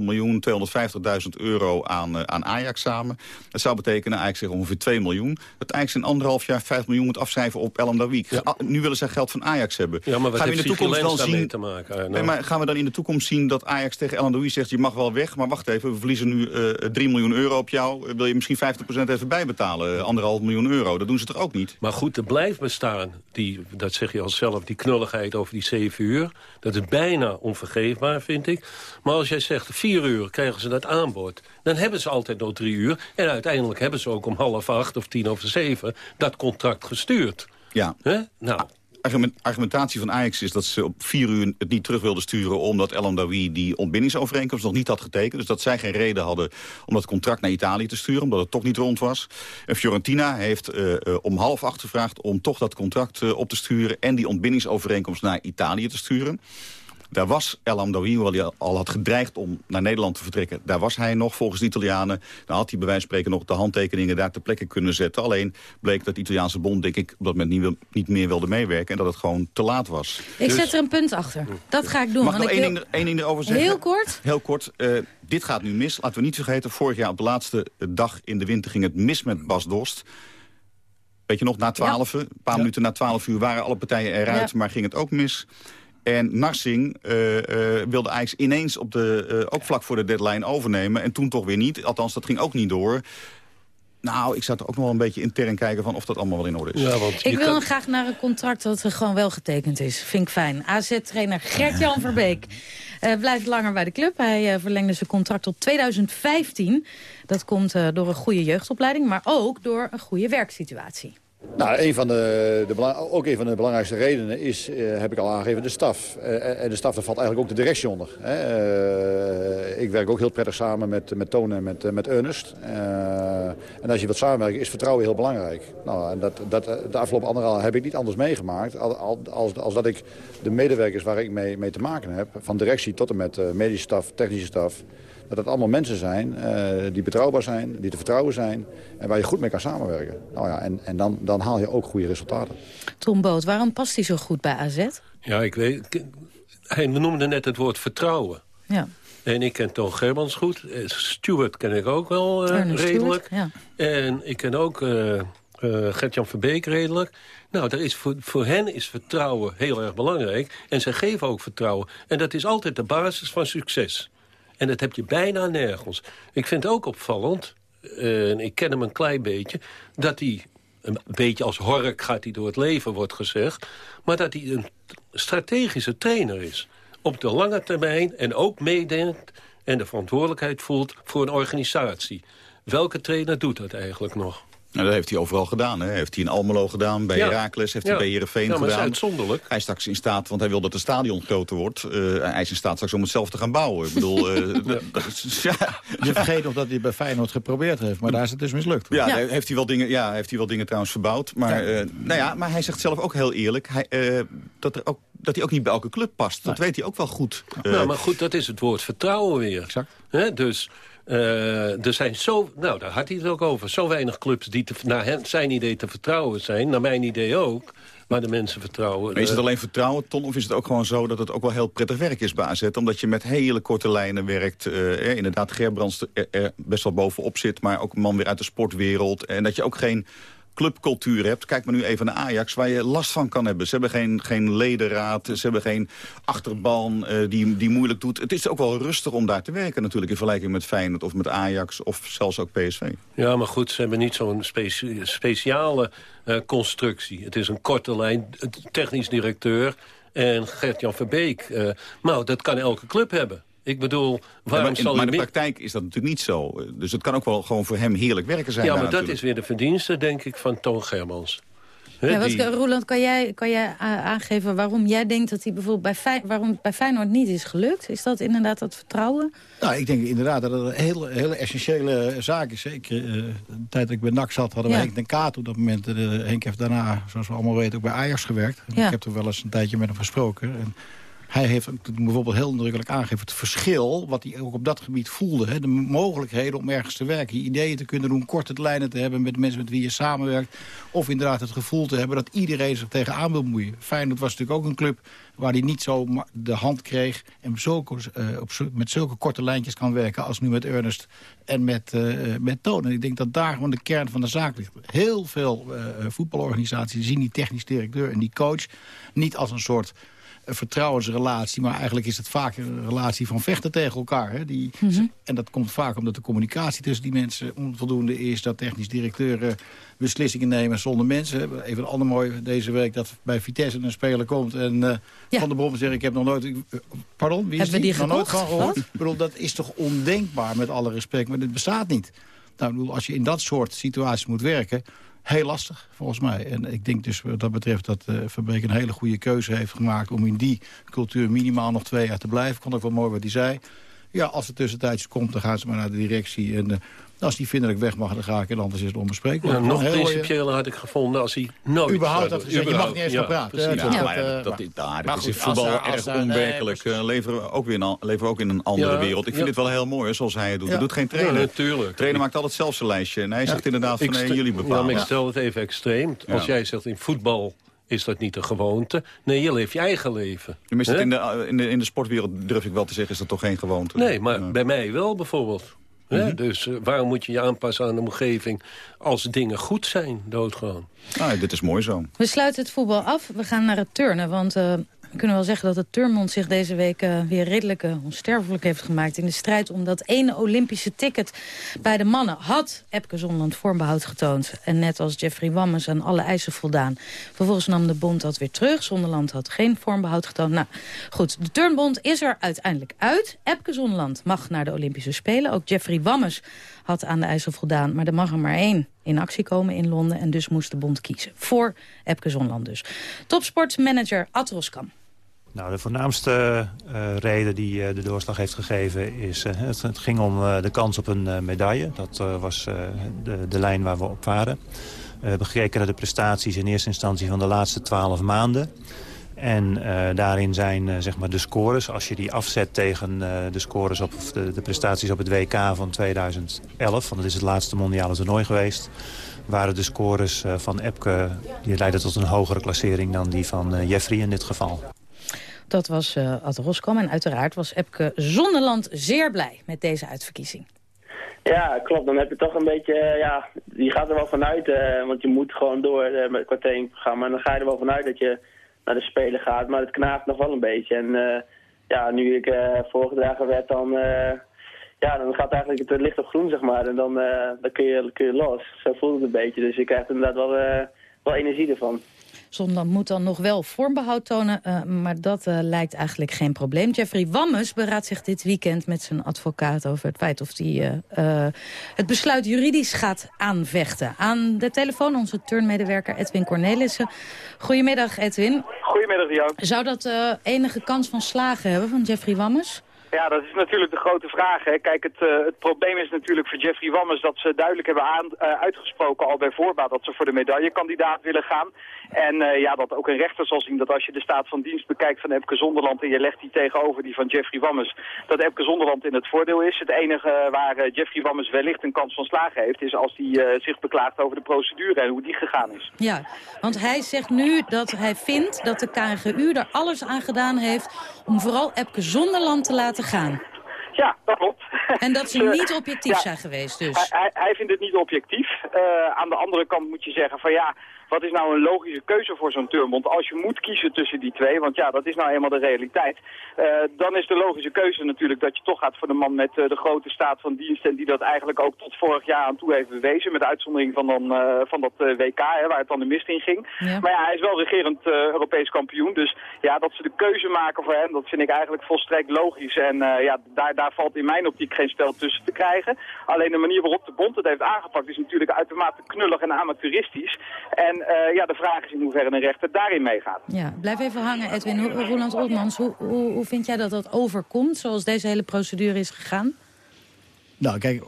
miljoen, 250.000 euro aan, uh, aan Ajax samen. Dat zou betekenen, Ajax zegt ongeveer 2 miljoen. Dat Ajax in anderhalf jaar 5 miljoen moet afschrijven op El Amdawi. Nu willen ze geld van Ajax hebben. Ja, maar gaan we in de toekomst dan zien, te maken? Nou. Nee, maar gaan we dan in de toekomst zien dat Ajax tegen El Amdawi zegt, je mag wel weg, maar wacht even, we verliezen nu 3 miljoen euro op jou nou wil je misschien 50% even bijbetalen. Anderhalf miljoen euro. Dat doen ze toch ook niet? Maar goed, er blijft bestaan, die, dat zeg je al zelf, die knulligheid over die zeven uur. Dat is bijna onvergeefbaar, vind ik. Maar als jij zegt, vier uur krijgen ze dat aanbod... dan hebben ze altijd nog drie uur. En uiteindelijk hebben ze ook om half acht of tien over zeven... dat contract gestuurd. Ja. Nou, argumentatie van Ajax is dat ze op vier uur het niet terug wilden sturen... omdat El die ontbindingsovereenkomst nog niet had getekend. Dus dat zij geen reden hadden om dat contract naar Italië te sturen... omdat het toch niet rond was. En Fiorentina heeft uh, om half acht gevraagd om toch dat contract uh, op te sturen... en die ontbindingsovereenkomst naar Italië te sturen. Daar was El Amdoui, hoewel hij al had gedreigd om naar Nederland te vertrekken... daar was hij nog volgens de Italianen. Dan had hij bij wijze van spreken nog de handtekeningen daar ter plekke kunnen zetten. Alleen bleek dat de Italiaanse bond, denk ik, op dat moment niet, niet meer wilde meewerken... en dat het gewoon te laat was. Ik dus... zet er een punt achter. Dat ga ik doen. Mag ik nog één, wil... ding, één ding erover zeggen? Heel kort? Heel kort. Uh, dit gaat nu mis. Laten we niet vergeten, vorig jaar op de laatste dag in de winter ging het mis met Bas Dorst. Weet je nog, na twaalf, ja. een paar ja. minuten na twaalf uur waren alle partijen eruit, ja. maar ging het ook mis. En Narsing uh, uh, wilde Ajax ineens op de, uh, ook vlak voor de deadline overnemen. En toen toch weer niet. Althans, dat ging ook niet door. Nou, ik zat er ook nog wel een beetje intern kijken van of dat allemaal wel in orde is. Ja, want ik wil kan... graag naar een contract dat er gewoon wel getekend is. Vind ik fijn. AZ-trainer Gert-Jan Verbeek uh, blijft langer bij de club. Hij uh, verlengde zijn contract tot 2015. Dat komt uh, door een goede jeugdopleiding, maar ook door een goede werksituatie. Nou, een van de, de, ook een van de belangrijkste redenen is, uh, heb ik al aangegeven, de staf. Uh, en de staf, daar valt eigenlijk ook de directie onder. Hè. Ik werk ook heel prettig samen met, met Toon en met, met Ernest. en als je wilt samenwerken, is vertrouwen heel belangrijk. Nou, en dat, dat, de afgelopen anderhalf heb ik niet anders meegemaakt... Als, als, als dat ik de medewerkers waar ik mee, mee te maken heb... van directie tot en met medische staf, technische staf dat het allemaal mensen zijn uh, die betrouwbaar zijn, die te vertrouwen zijn... en waar je goed mee kan samenwerken. Nou ja, en en dan, dan haal je ook goede resultaten. Tom Boot, waarom past hij zo goed bij AZ? Ja, ik weet... Hij noemde net het woord vertrouwen. Ja. En ik ken Toon Germans goed. Stuart ken ik ook wel uh, redelijk. Stewart, ja. En ik ken ook uh, uh, Gert-Jan Verbeek redelijk. Nou, daar is voor, voor hen is vertrouwen heel erg belangrijk. En zij geven ook vertrouwen. En dat is altijd de basis van succes. En dat heb je bijna nergens. Ik vind het ook opvallend, uh, en ik ken hem een klein beetje... dat hij een beetje als hork gaat hij door het leven, wordt gezegd... maar dat hij een strategische trainer is. Op de lange termijn en ook meedenkt en de verantwoordelijkheid voelt voor een organisatie. Welke trainer doet dat eigenlijk nog? Nou, dat heeft hij overal gedaan. Hè. Heeft hij in Almelo gedaan, bij ja. Herakles, heeft ja. hij bij Heerenveen ja, maar gedaan. Is uitzonderlijk. Hij is straks in staat, want hij wil dat het stadion groter wordt. Uh, hij is in staat straks om het zelf te gaan bouwen. Ik bedoel, uh, ja. Je vergeet nog dat hij bij Feyenoord geprobeerd heeft, maar daar is het dus mislukt. Ja, Heeft, hij wel dingen, ja heeft hij wel dingen trouwens verbouwd. Maar, uh, nou ja, maar hij zegt zelf ook heel eerlijk hij, dat, er ook, dat hij ook niet bij elke club past. Dat nee. weet hij ook wel goed. Nou, maar goed, dat is het woord vertrouwen weer. Exact. He, dus... Uh, er zijn zo, nou daar had hij het ook over, zo weinig clubs die te, naar zijn idee te vertrouwen zijn. Naar mijn idee ook, waar de mensen vertrouwen. Maar is het alleen vertrouwen, Ton, of is het ook gewoon zo dat het ook wel heel prettig werk is bij AZ? Omdat je met hele korte lijnen werkt. Uh, inderdaad, Gerbrands er, er best wel bovenop zit, maar ook een man weer uit de sportwereld. En dat je ook geen clubcultuur hebt. Kijk maar nu even naar Ajax, waar je last van kan hebben. Ze hebben geen, geen ledenraad, ze hebben geen achterban uh, die, die moeilijk doet. Het is ook wel rustig om daar te werken natuurlijk... in vergelijking met Feyenoord of met Ajax of zelfs ook PSV. Ja, maar goed, ze hebben niet zo'n speci speciale uh, constructie. Het is een korte lijn, technisch directeur en Gert-Jan Verbeek. Uh, nou, dat kan elke club hebben. Ik bedoel, waarom ja, maar in, zal maar in de praktijk is dat natuurlijk niet zo. Dus het kan ook wel gewoon voor hem heerlijk werken zijn. Ja, maar dat natuurlijk. is weer de verdienste, denk ik, van Toon Germans. He, ja, wat, die... Roland, kan jij, kan jij aangeven waarom jij denkt dat hij bijvoorbeeld bij, waarom het bij Feyenoord niet is gelukt? Is dat inderdaad dat vertrouwen? Nou, ik denk inderdaad dat het een hele, hele essentiële zaak is. Zeker uh, de tijd dat ik bij NAC zat, hadden we ja. Henk ten Kaat op dat moment. Uh, Henk heeft daarna, zoals we allemaal weten, ook bij Ajax gewerkt. Ja. Ik heb er wel eens een tijdje met hem gesproken. En hij heeft bijvoorbeeld heel nadrukkelijk aangegeven het verschil... wat hij ook op dat gebied voelde. Hè, de mogelijkheden om ergens te werken. Ideeën te kunnen doen, korte lijnen te hebben met mensen met wie je samenwerkt. Of inderdaad het gevoel te hebben dat iedereen zich tegenaan wil moeien. Feyenoord was natuurlijk ook een club waar hij niet zo de hand kreeg... en uh, op, met zulke korte lijntjes kan werken als nu met Ernest en met, uh, met Toon. En ik denk dat daar gewoon de kern van de zaak ligt. Heel veel uh, voetbalorganisaties zien die technisch directeur en die coach... niet als een soort vertrouwensrelatie. Maar eigenlijk is het vaak een relatie van vechten tegen elkaar. Hè? Die, Mhm. En dat komt vaak omdat de communicatie tussen die mensen onvoldoende is. Dat technisch directeuren beslissingen nemen zonder mensen. Even een ander mooi deze week dat bij Vitesse een speler komt. En eh, Van der Brom zegt, ik heb nog nooit... ik- eh, Pardon, wie is we die Nog nooit van gehoord. Wat? Ik bedoel, dat is toch ondenkbaar met alle respect. Maar dit bestaat niet. Nou, bedoel, als je in dat soort situaties moet werken... Heel lastig, volgens mij. En ik denk dus wat dat betreft dat eh Verbeek een hele goede keuze heeft gemaakt... om in die cultuur minimaal nog twee jaar te blijven. Ik vond ook wel mooi wat hij zei. Ja, als het tussentijds komt, dan gaan ze maar naar de directie. En eh, als die vinden dat ik weg mag, dan ga ik. En anders is het onbespreekbaar. Ja, nog eh, principiëler had ik gevonden als hij nooit... Überhaupt had gezegd, je mag niet eens ja, gaan praten. precies. Ja, Ja, dat, ja, eh, is- daar, dat goed, als voetbal als erg onwerkelijk. eh, leveren, we ook weer in, leveren ook in een andere Ja, wereld. Ik vind ja. het wel heel mooi hè, zoals hij het doet. Ja. Hij doet geen Ja, trainer. natuurlijk. trainer maakt altijd zelf zijn lijstje. En hij zegt inderdaad van nee, jullie Ja, bepalen. maar ik stel het even extreem. Als Ja. jij zegt in voetbal is dat niet een gewoonte. Nee, je leeft je eigen leven. In de, in, de, in de sportwereld durf ik wel te zeggen, is dat toch geen gewoonte. Nee, maar bij mij wel bijvoorbeeld. Hè? Mhm. Dus eh, waarom moet je je aanpassen aan de omgeving als dingen goed zijn, doodgewoon? Nou, dit is mooi zo. We sluiten het voetbal af. We gaan naar het turnen. Want eh, we kunnen wel zeggen dat het turnbond zich deze week eh, weer redelijk eh, onsterfelijk heeft gemaakt. In de strijd om dat ene Olympische ticket bij de mannen had Epke Zonderland vormbehoud getoond. En net als Jeffrey Wammes aan alle eisen voldaan. Vervolgens nam de bond dat weer terug. Zonderland had geen vormbehoud getoond. Nou goed, de turnbond is er uiteindelijk uit. Epke Zonderland mag naar de Olympische Spelen. Ook Jeffrey Wammes had aan de eisen voldaan. Maar er mag er maar één in actie komen in Londen. En dus moest de bond kiezen. Voor Epke Zonderland dus. Topsportmanager Ad Roskam. Nou, de voornaamste eh, reden die eh, de doorslag heeft gegeven is... eh, het, ging om de kans op een medaille. Dat was de, de lijn waar we op waren. we hebben gekeken naar de prestaties in eerste instantie van de laatste twaalf maanden. En eh, daarin zijn eh, zeg maar de scores, als je die afzet tegen eh, de scores op of de, de prestaties op het WK van 2011, want dat is het laatste mondiale toernooi geweest, waren de scores eh, van Epke, die leidden tot een hogere klassering dan die van eh, Jeffrey in dit geval. Dat was eh Ad Roskam. En uiteraard was Epke Zonderland zeer blij met deze uitverkiezing. Ja, klopt. Dan heb je toch een beetje, ja, je gaat er wel vanuit, eh, want je moet gewoon door met het kwartierprogramma. En dan ga je er wel vanuit dat je naar de Spelen gaat, maar het knaagt nog wel een beetje. En eh, ja, nu ik eh, voorgedragen werd, dan, eh, ja, dan gaat eigenlijk het licht op groen, zeg maar. En dan, dan kun, je, kun je los. Zo voelt het een beetje. Dus je krijgt inderdaad wel, wel energie ervan. Zonderland moet dan nog wel vormbehoud tonen, eh, maar dat eh, lijkt eigenlijk geen probleem. Jeffrey Wammes beraadt zich dit weekend met zijn advocaat over het feit of hij eh, het besluit juridisch gaat aanvechten. Aan de telefoon onze turnmedewerker Edwin Cornelissen. Goedemiddag Edwin. Goedemiddag, Jan. Zou dat enige kans van slagen hebben van Jeffrey Wammes? Ja, dat is natuurlijk de grote vraag. Hè. Kijk, het, eh, het probleem is natuurlijk voor Jeffrey Wammes dat ze duidelijk hebben aan, eh, uitgesproken al bij voorbaat dat ze voor de medaillekandidaat willen gaan. En eh, ja, dat ook een rechter zal zien dat als je de staat van dienst bekijkt van Epke Zonderland en je legt die tegenover die van Jeffrey Wammes, dat Epke Zonderland in het voordeel is. Het enige waar Jeffrey Wammes wellicht een kans van slagen heeft, is als hij zich beklaagt over de procedure en hoe die gegaan is. Ja, want hij zegt nu dat hij vindt dat de KNGU er alles aan gedaan heeft om vooral Epke Zonderland te laten gaan. Ja, dat klopt. En dat ze Ze- niet objectief ja. zijn geweest dus. Hij, hij, hij vindt het niet objectief. Eh, aan de andere kant moet je zeggen van ja, wat is nou een logische keuze voor zo'n turnbond? Als je moet kiezen tussen die twee, want ja, dat is nou eenmaal de realiteit. eh, dan is de logische keuze natuurlijk dat je toch gaat voor de man met eh, de grote staat van dienst. En die dat eigenlijk ook tot vorig jaar aan toe heeft bewezen. Met uitzondering van, dan, eh, van dat WK, hè, waar het dan de mist in ging. Ja. Maar ja, hij is wel regerend Europees kampioen. Dus ja, dat ze de keuze maken voor hem, dat vind ik eigenlijk volstrekt logisch. En ja, daar, daar valt in mijn optiek geen spel tussen te krijgen. Alleen de manier waarop de bond het heeft aangepakt is natuurlijk uitermate knullig en amateuristisch. En ja, de vraag is in hoeverre een rechter daarin meegaat. Ja, blijf even hangen, Edwin. Ho- Roland Oltmans, hoe, hoe, hoe vind jij dat dat overkomt, zoals deze hele procedure is gegaan? Nou, kijk,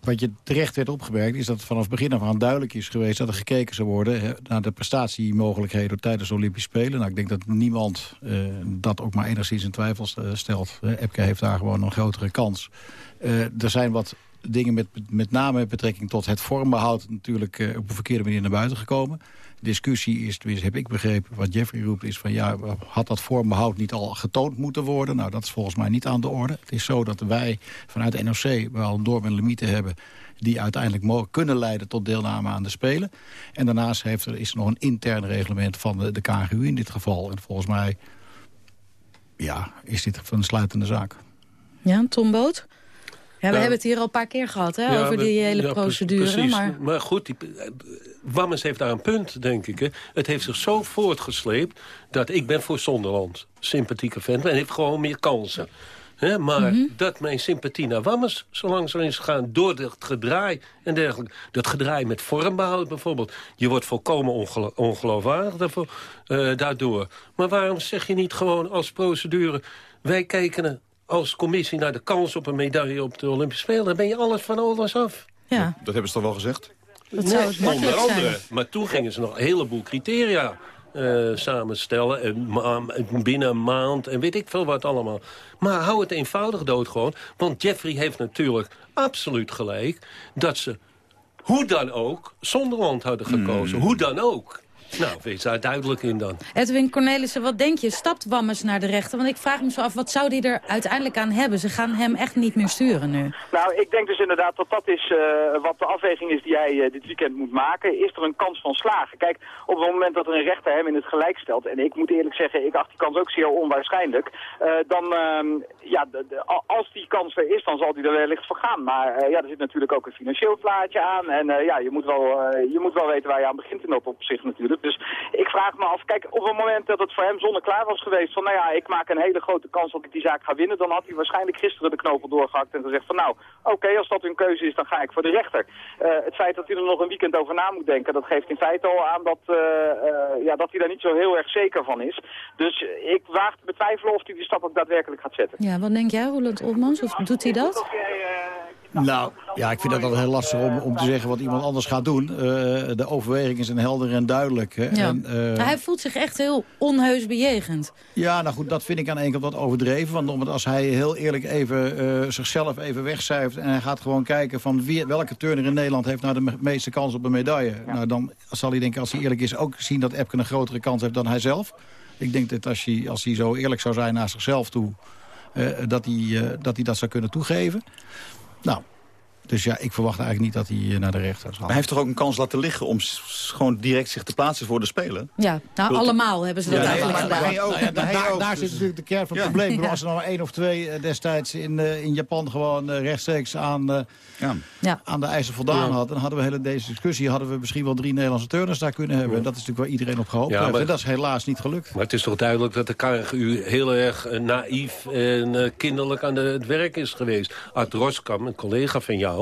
wat je terecht werd opgemerkt... is dat vanaf begin af aan duidelijk is geweest... dat er gekeken zou worden naar de prestatiemogelijkheden... tijdens de Olympische Spelen. Nou, ik denk dat niemand eh, dat ook maar enigszins in twijfel st- stelt. Epke heeft daar gewoon een grotere kans. Eh, er zijn wat dingen met, met name met betrekking tot het vormbehoud... natuurlijk eh, op een verkeerde manier naar buiten gekomen. Discussie is, tenminste heb ik begrepen, wat Jeffrey roept... is van ja, had dat vormbehoud niet al getoond moeten worden? Nou, dat is volgens mij niet aan de orde. Het is zo dat wij vanuit de NOC wel een norm en limieten hebben... die uiteindelijk kunnen leiden tot deelname aan de Spelen. En daarnaast heeft er, is er nog een intern reglement van de, de KNGU in dit geval. En volgens mij ja, is dit een sluitende zaak. Ja, Tom Boot? Ja, we Nou, hebben het hier al een paar keer gehad, hè, over maar- die hele procedure. precies. Maar goed, die, eh, Wammes heeft daar een punt, denk ik. Hè. Het heeft zich zo voortgesleept dat ik ben voor Zonderland. Sympathieke vent. En heeft gewoon meer kansen. Hè, maar Mhm. dat mijn sympathie naar Wammes zo langzaam is gegaan... door dat gedraai en dergelijke. Dat gedraai met vormbehoud bijvoorbeeld. Je wordt volkomen ongelo ongeloofwaardig daarvoor, eh, daardoor. Maar waarom zeg je niet gewoon als procedure... wij kijken als commissie naar de kans op een medaille op de Olympische Spelen... dan ben je alles van alles af. Ja. Dat hebben ze toch wel gezegd? Dat zou het Onder andere. zijn. Maar toen gingen ze nog een heleboel criteria eh, samenstellen. En ma- binnen een maand en weet ik veel wat allemaal. Maar hou het eenvoudig dood gewoon. Want Jeffrey heeft natuurlijk absoluut gelijk... dat ze hoe dan ook Zonderland hadden gekozen. Hoe dan ook. Nou, wees daar duidelijk in dan. Edwin Cornelissen, wat denk je? Stapt Wammes naar de rechter? Want ik vraag me zo af, wat zou die er uiteindelijk aan hebben? Ze gaan hem echt niet meer sturen nu. Nou, ik denk dus inderdaad dat dat is eh, wat de afweging is die hij eh, dit weekend moet maken. Is er een kans van slagen? Kijk, op het moment dat er een rechter hem in het gelijk stelt... en ik moet eerlijk zeggen, ik acht die kans ook zeer onwaarschijnlijk... eh, dan, ehm, ja, de- als die kans er is, dan zal die er wellicht voor gaan. Maar eh, ja, er zit natuurlijk ook een financieel plaatje aan. En eh, ja, je moet, wel, eh, je moet wel weten waar je aan begint in dat opzicht natuurlijk. Dus ik vraag me af, kijk, op het moment dat het voor hem zonneklaar was geweest... van nou ja, ik maak een hele grote kans dat ik die zaak ga winnen... dan had hij waarschijnlijk gisteren de knoop al doorgehakt en gezegd van... nou, oké, als dat hun keuze is, dan ga ik voor de rechter. Eh, het feit dat hij er nog een weekend over na moet denken... dat geeft in feite al aan dat, eh, eh, ja, dat hij daar niet zo heel erg zeker van is. Dus ik waag te betwijfelen of hij die stap ook daadwerkelijk gaat zetten. Ja, wat denk jij, Roland Olmans? Of doet hij dat? Nou, ja, ik vind dat altijd heel lastig om, om te zeggen wat iemand anders gaat doen. Eh, de overwegingen zijn helder en duidelijk. Hè. Ja. En, eh, Hij voelt zich echt heel onheus bejegend. Ja, nou goed, dat vind ik aan de ene kant wat overdreven. Want omdat als hij heel eerlijk even eh, zichzelf even wegcijfert... en hij gaat gewoon kijken van wie, welke turner in Nederland... heeft nou de me- meeste kans op een medaille. Nou, dan zal hij denk ik, als hij eerlijk is, ook zien dat Epke een grotere kans heeft dan hij zelf. Ik denk dat als hij, als hij zo eerlijk zou zijn naar zichzelf toe... dat, hij, dat hij dat zou kunnen toegeven. Nou, dus ja, ik verwacht eigenlijk niet dat hij eh, naar de rechter zal. Maar hij heeft toch ook een kans laten liggen om gewoon direct zich te plaatsen voor de Spelen? Ja, nou allemaal hebben ze dat Ja, eigenlijk maar- gedaan. maar hij ook. Nou ja, daar, ook, daar dus- zit natuurlijk de kern van het Ja. probleem. Ja. Als er nog één of twee eh, destijds in, eh, in Japan gewoon rechtstreeks aan, eh, Ja. aan de eisen voldaan Ja. had... dan hadden we hele deze discussie hadden we misschien wel drie Nederlandse turners daar kunnen hebben. En Dat is natuurlijk waar iedereen op gehoopt Ja, heeft. maar- En dat is helaas niet gelukt. Maar het is toch duidelijk dat de KNGU heel erg naïef en eh, kinderlijk aan de, het werk is geweest. Art Roskam, een collega van jou,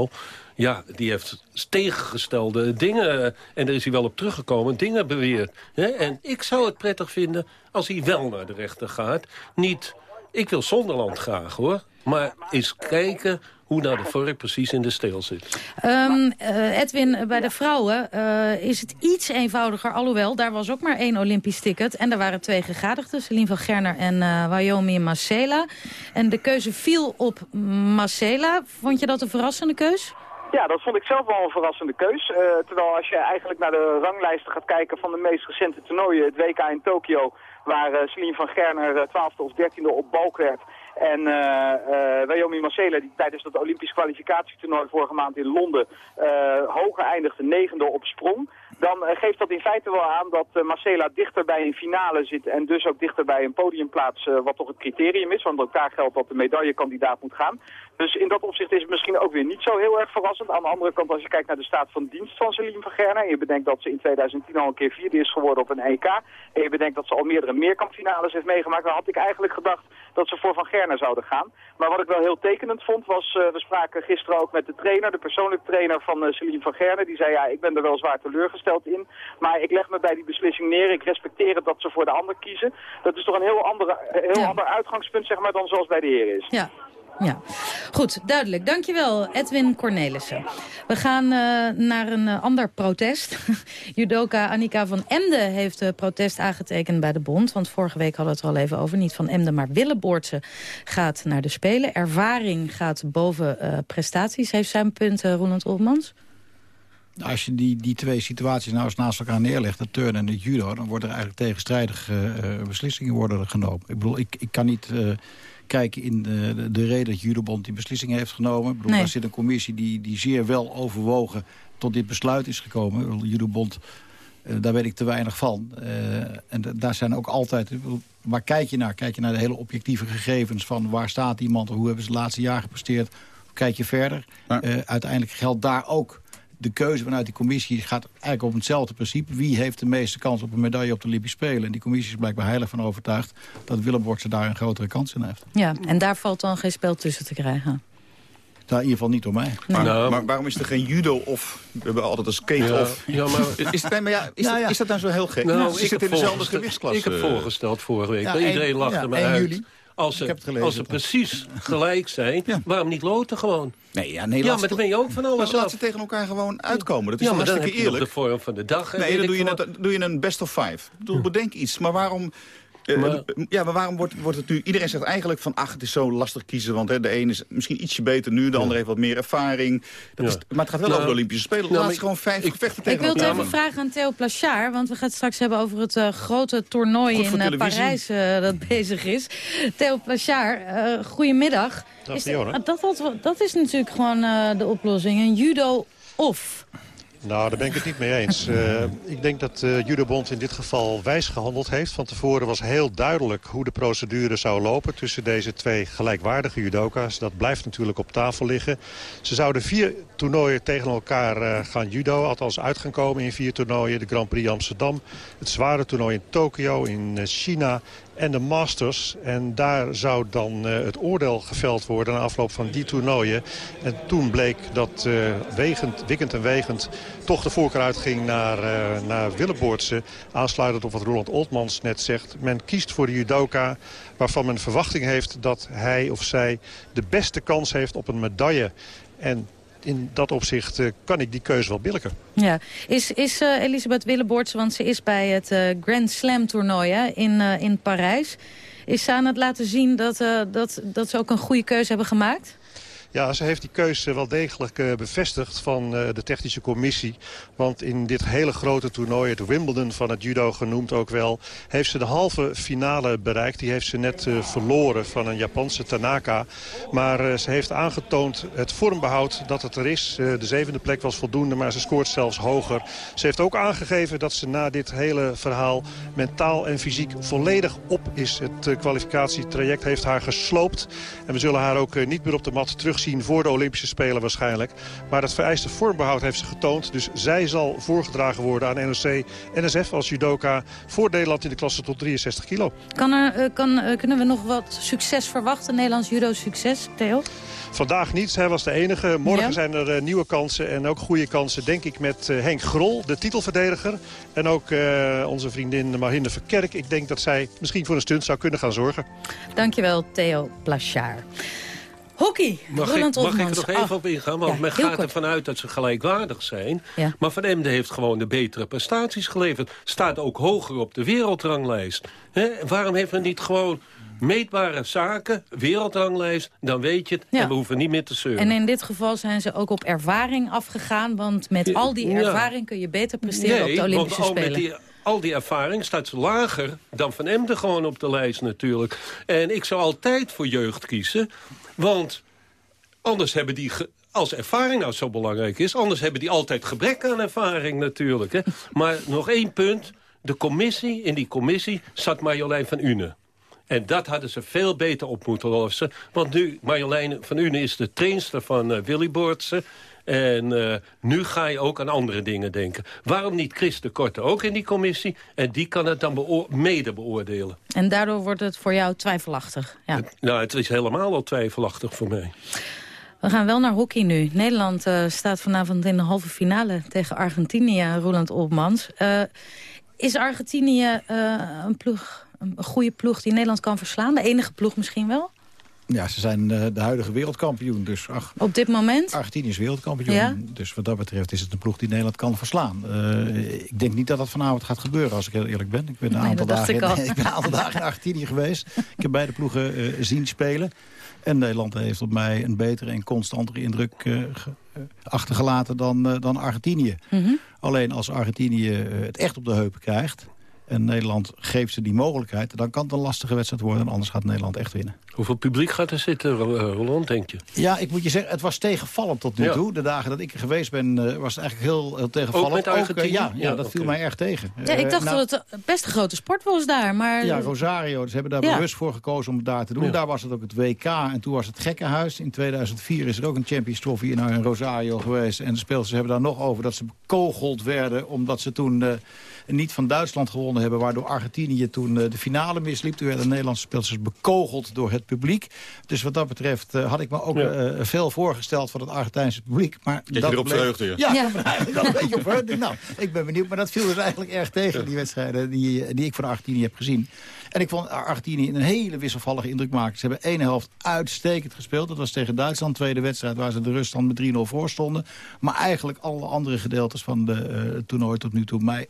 ja, die heeft tegengestelde dingen, eh, en daar is hij wel op teruggekomen, dingen beweerd. Hè? En ik zou het prettig vinden als hij wel naar de rechter gaat. Niet, ik wil Zonderland graag hoor, maar eens kijken hoe nou de vork precies in de steel zit. Ehm, eh, Edwin, bij de vrouwen eh, is het iets eenvoudiger. Alhoewel, daar was ook maar één Olympisch ticket. En er waren twee gegadigden, Celine van Gerner en eh Wyoming Marcela. En de keuze viel op Marcela. Vond je dat een verrassende keus? Ja, dat vond ik zelf wel een verrassende keus. Eh, terwijl als je eigenlijk naar de ranglijsten gaat kijken van de meest recente toernooien, het WK in Tokio, waar uh, Celine van Gerner uh, 12e of 13e op balk werd. En uh, Wyoming Marcela, die tijdens dat Olympisch kwalificatietoernooi vorige maand in Londen hoger eindigde, negende op sprong. Dan geeft dat in feite wel aan dat Marcela dichter bij een finale zit en dus ook dichter bij een podiumplaats, wat toch het criterium is. Want ook daar geldt dat de medaillekandidaat moet gaan. Dus in dat opzicht is het misschien ook weer niet zo heel erg verrassend. Aan de andere kant, als je kijkt naar de staat van dienst van Celine van Gerner... en je bedenkt dat ze in 2010 al een keer vierde is geworden op een EK... en je bedenkt dat ze al meerdere meerkampfinales heeft meegemaakt... dan had ik eigenlijk gedacht dat ze voor Van Gerner zouden gaan. Maar wat ik wel heel tekenend vond was... Uh, we spraken gisteren ook met de trainer, de persoonlijke trainer van uh, Celine van Gerner. Die zei, ja, ik ben er wel zwaar teleurgesteld in. Maar ik leg me bij die beslissing neer. Ik respecteer het dat ze voor de ander kiezen. Dat is toch een heel, andere, heel ja. ander uitgangspunt, zeg maar, dan zoals bij de heren is. Ja. Ja, goed, duidelijk. Dankjewel, Edwin Cornelissen. We gaan uh, naar een uh, ander protest. Judoka Annika van Emden heeft uh, protest aangetekend bij de bond. Want vorige week hadden we het er al even over. Niet van Emden, maar Willeboortse gaat naar de Spelen. Ervaring gaat boven prestaties. Heeft zij een punt, Roland Olmans? Als je die, die twee situaties nou eens naast elkaar neerlegt, het turnen en het judo... dan worden er eigenlijk tegenstrijdige beslissingen worden genomen. Ik bedoel, ik, ik kan niet kijken in de, de, de reden dat Judobond die beslissing heeft genomen. Ik bedoel, Nee. Daar zit een commissie die, die zeer wel overwogen tot dit besluit is gekomen. Judobond Uh, daar weet ik te weinig van. en daar zijn ook altijd... Waar kijk je naar? Kijk je naar de hele objectieve gegevens van waar staat iemand... hoe hebben ze het laatste jaar gepresteerd? Kijk je verder? uiteindelijk geldt daar ook de keuze vanuit die commissie gaat eigenlijk op hetzelfde principe. Wie heeft de meeste kans op een medaille op de Olympische Spelen? En die commissie is blijkbaar heilig van overtuigd... dat Willem Bortse daar een grotere kans in heeft. Ja, en daar valt dan geen spel tussen te krijgen. Nou, in ieder geval niet door mij. Maar, nou, maar, waarom is er geen judo of... We hebben altijd een skate of... Ja, maar, is, nee, maar ja, is, nou, dat, is dat nou zo heel gek? Nou, ik zit in dezelfde gewichtsklasse. Ik heb voorgesteld vorige week. iedereen lachte me uit. Juli. Als ze, als ze precies gelijk zijn, waarom niet loten gewoon? Nee, ja, nee, ja maar dan ben je ook van alles Laat ze tegen elkaar gewoon uitkomen. Dat is ja, maar dan heb je de vorm van de dag. Nee, dan doe je, een, doe je een best of five. Doe, bedenk iets. Maar waarom maar, ja, maar waarom wordt, wordt het nu... Iedereen zegt eigenlijk van, ach, het is zo lastig kiezen... want hè, de een is misschien ietsje beter nu, de ander heeft wat meer ervaring. Dat is, maar het gaat wel over de Olympische Spelen. Nou, Laat gewoon vijf ik, gevechten tegen Ik wil het even vragen aan Theo Plachard... want we gaan het straks hebben over het uh, grote toernooi in uh, Parijs uh, dat bezig is. Theo Plachard, goedemiddag. Dat, is, dat, dat, dat, is natuurlijk gewoon de oplossing. Een judo of... Nou, daar ben ik het niet mee eens. Uh, ik denk dat de uh, judobond in dit geval wijs gehandeld heeft. Van tevoren was heel duidelijk hoe de procedure zou lopen... tussen deze twee gelijkwaardige judoka's. Dat blijft natuurlijk op tafel liggen. Ze zouden vier toernooien tegen elkaar uh, gaan judo. Althans uit gaan komen in vier toernooien. De Grand Prix Amsterdam, het zware toernooi in Tokio, in China en de Masters. En daar zou dan uh, het oordeel geveld worden na afloop van die toernooien. En toen bleek dat wegend, wikkend en wegend toch de voorkeur uitging naar, uh, naar Willeboortse. Aansluitend op wat Roland Oltmans net zegt. Men kiest voor de judoka waarvan men verwachting heeft dat hij of zij de beste kans heeft op een medaille. En in dat opzicht uh, kan ik die keuze wel billiken. Ja. Is, is uh, Elisabeth Willeboorts, want ze is bij het uh, Grand Slam toernooi hè, in, in Parijs... is ze aan het laten zien dat, dat, dat ze ook een goede keuze hebben gemaakt? Ja, ze heeft die keuze wel degelijk uh, bevestigd van uh, de technische commissie. Want in dit hele grote toernooi, het Wimbledon van het judo genoemd ook wel... heeft ze de halve finale bereikt. Die heeft ze net uh, verloren van een Japanse Tanaka. Maar ze heeft aangetoond het vormbehoud dat het er is. de zevende plek was voldoende, maar ze scoort zelfs hoger. Ze heeft ook aangegeven dat ze na dit hele verhaal... mentaal en fysiek volledig op is. Het kwalificatietraject heeft haar gesloopt. En we zullen haar ook niet meer op de mat terug zien voor de Olympische Spelen waarschijnlijk. Maar het vereiste vormbehoud heeft ze getoond. Dus zij zal voorgedragen worden aan NOC NSF als judoka voor Nederland in de klasse tot 63 kilo. Kan er, eh, kan, eh, kunnen we nog wat succes verwachten, Nederlands judo-succes, Theo? Vandaag niet, hij was de enige. Morgen zijn er uh, nieuwe kansen en ook goede kansen, denk ik, met Henk Grol, de titelverdediger. En ook uh, onze vriendin Marinde Verkerk. Ik denk dat zij misschien voor een stunt zou kunnen gaan zorgen. Dankjewel, Theo Plachard. Hockey, mag ik, mag ik er nog even op ingaan? Want men gaat ervan uit dat ze gelijkwaardig zijn. Maar Van Emden heeft gewoon de betere prestaties geleverd. Staat ook hoger op de wereldranglijst. Waarom heeft men niet gewoon meetbare zaken, wereldranglijst, dan weet je het. En we hoeven niet meer te zeuren. En in dit geval zijn ze ook op ervaring afgegaan. Want met al die ervaring kun je beter presteren op de Olympische want Spelen. Met die, al die ervaring staat ze lager dan Van Emden gewoon op de lijst natuurlijk. En ik zou altijd voor jeugd kiezen. Want anders hebben die... Als ervaring nou zo belangrijk is... anders hebben die altijd gebrek aan ervaring natuurlijk. Hè. Maar nog één punt. De commissie, in die commissie zat Marjolein van Une. En dat hadden ze veel beter op moeten lossen. Want nu, Marjolein van Une is de trainster van uh, Willy Boortse. En uh, nu ga je ook aan andere dingen denken. Waarom niet Chris de Korte ook in die commissie? En die kan het dan beo mede beoordelen. En daardoor wordt het voor jou twijfelachtig? Ja. Het, nou, het is helemaal al twijfelachtig voor mij. We gaan wel naar hockey nu. Nederland uh, staat vanavond in de halve finale tegen Argentinië, Roland Opmans. Uh, is Argentinië een ploeg, een goede ploeg die Nederland kan verslaan? De enige ploeg misschien wel? Ja, ze zijn uh, de huidige wereldkampioen. Dus, ach, Op dit moment? Argentinië is wereldkampioen. Ja? Dus wat dat betreft is het een ploeg die Nederland kan verslaan. Uh, ik denk niet dat dat vanavond gaat gebeuren, als ik heel eerlijk ben. Ik ben een, nee, aantal, dagen, ik in, ik ben een aantal dagen in Argentinië geweest. Ik heb beide ploegen uh, zien spelen. En Nederland heeft op mij een betere en constantere indruk achtergelaten dan, dan Argentinië. Mm -hmm. Alleen als Argentinië het echt op de heupen krijgt en Nederland geeft ze die mogelijkheid... dan kan het een lastige wedstrijd worden en anders gaat Nederland echt winnen. Hoeveel publiek gaat er zitten, eh, Roland, denk je? Ja, ik moet je zeggen, het was tegenvallend tot nu Ja. toe. De dagen dat ik er geweest ben, eh, was het eigenlijk heel, heel tegenvallend. Ook met eh, ja, ja, Ja, dat viel mij erg tegen. Ja, ik dacht nou, dat het best een grote sport was daar, maar... Ja, Rosario. Ze hebben daar Ja. bewust voor gekozen om het daar te doen. Ja. Daar was het ook het WK en toen was het Gekkenhuis. In 2004 is er ook een Champions Trophy in in Rosario geweest. En de speelsters hebben daar nog over dat ze bekogeld werden... omdat ze toen eh, niet van Duitsland gewonnen hebben... waardoor Argentinië toen eh, de finale misliep. Toen werden de Nederlandse speelsters bekogeld door het publiek. Dus wat dat betreft eh, had ik me ook Ja. eh, veel voorgesteld... van het Argentijnse publiek. Maar je erop verheugde je. Ja, Ja. eigenlijk wel een beetje op. Nou, ik ben benieuwd. Maar dat viel dus eigenlijk erg tegen, die wedstrijden die, die ik van Argentinië heb gezien. En ik vond Argentinië een hele wisselvallige indruk maken. Ze hebben één helft uitstekend gespeeld. Dat was tegen Duitsland, tweede wedstrijd... waar ze de ruststand met 3-0 voor stonden. Maar eigenlijk alle andere gedeeltes van de eh, toernooi tot nu toe... mij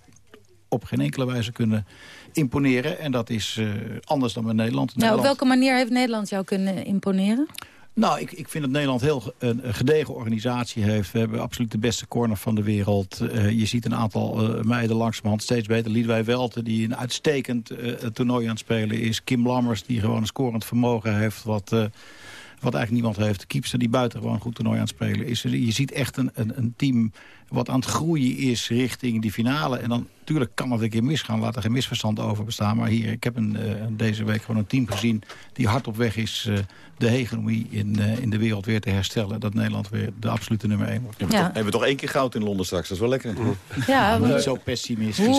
op geen enkele wijze kunnen imponeren. En dat is eh, anders dan met Nederland. Nou, op welke manier heeft Nederland jou kunnen imponeren? nou, ik, ik vind dat Nederland heel een, gedegen organisatie heeft. We hebben absoluut de beste corner van de wereld. Eh, je ziet een aantal eh, meiden langzamerhand steeds beter. Liedwij Welte, die een uitstekend toernooi aan het spelen is. Kim Lammers, die gewoon een scorend vermogen heeft... wat, wat eigenlijk niemand heeft. De Kiepster, die buitengewoon goed toernooi aan het spelen is. Je ziet echt een, een, een team wat aan het groeien is richting die finale. En dan natuurlijk kan het een keer misgaan. Laat er geen misverstand over bestaan. Maar hier, ik heb een, eh, deze week gewoon een team gezien... die hard op weg is eh, de hegemonie in, eh, in de wereld weer te herstellen. Dat Nederland weer de absolute nummer één wordt. Hebben, we Ja. toch, hebben we toch één keer goud in Londen straks. Dat is wel lekker. Ja, Niet zo pessimistisch. Niet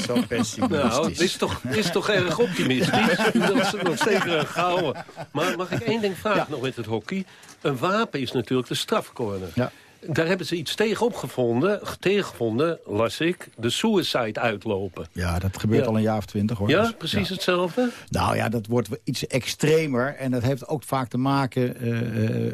zo pessimistisch. Nou, dit is toch, is toch erg optimistisch. dat is nog zeker een gouden. Maar mag ik één ding vragen nog met het hockey? Een wapen is natuurlijk de strafcorner. Ja. Daar hebben ze iets tegen opgevonden, tegengevonden, las ik, de suicide uitlopen. Ja, dat gebeurt Ja. al een jaar of twintig hoor. Ja, Dus, precies ja. hetzelfde? Nou ja, dat wordt iets extremer. En dat heeft ook vaak te maken eh, eh,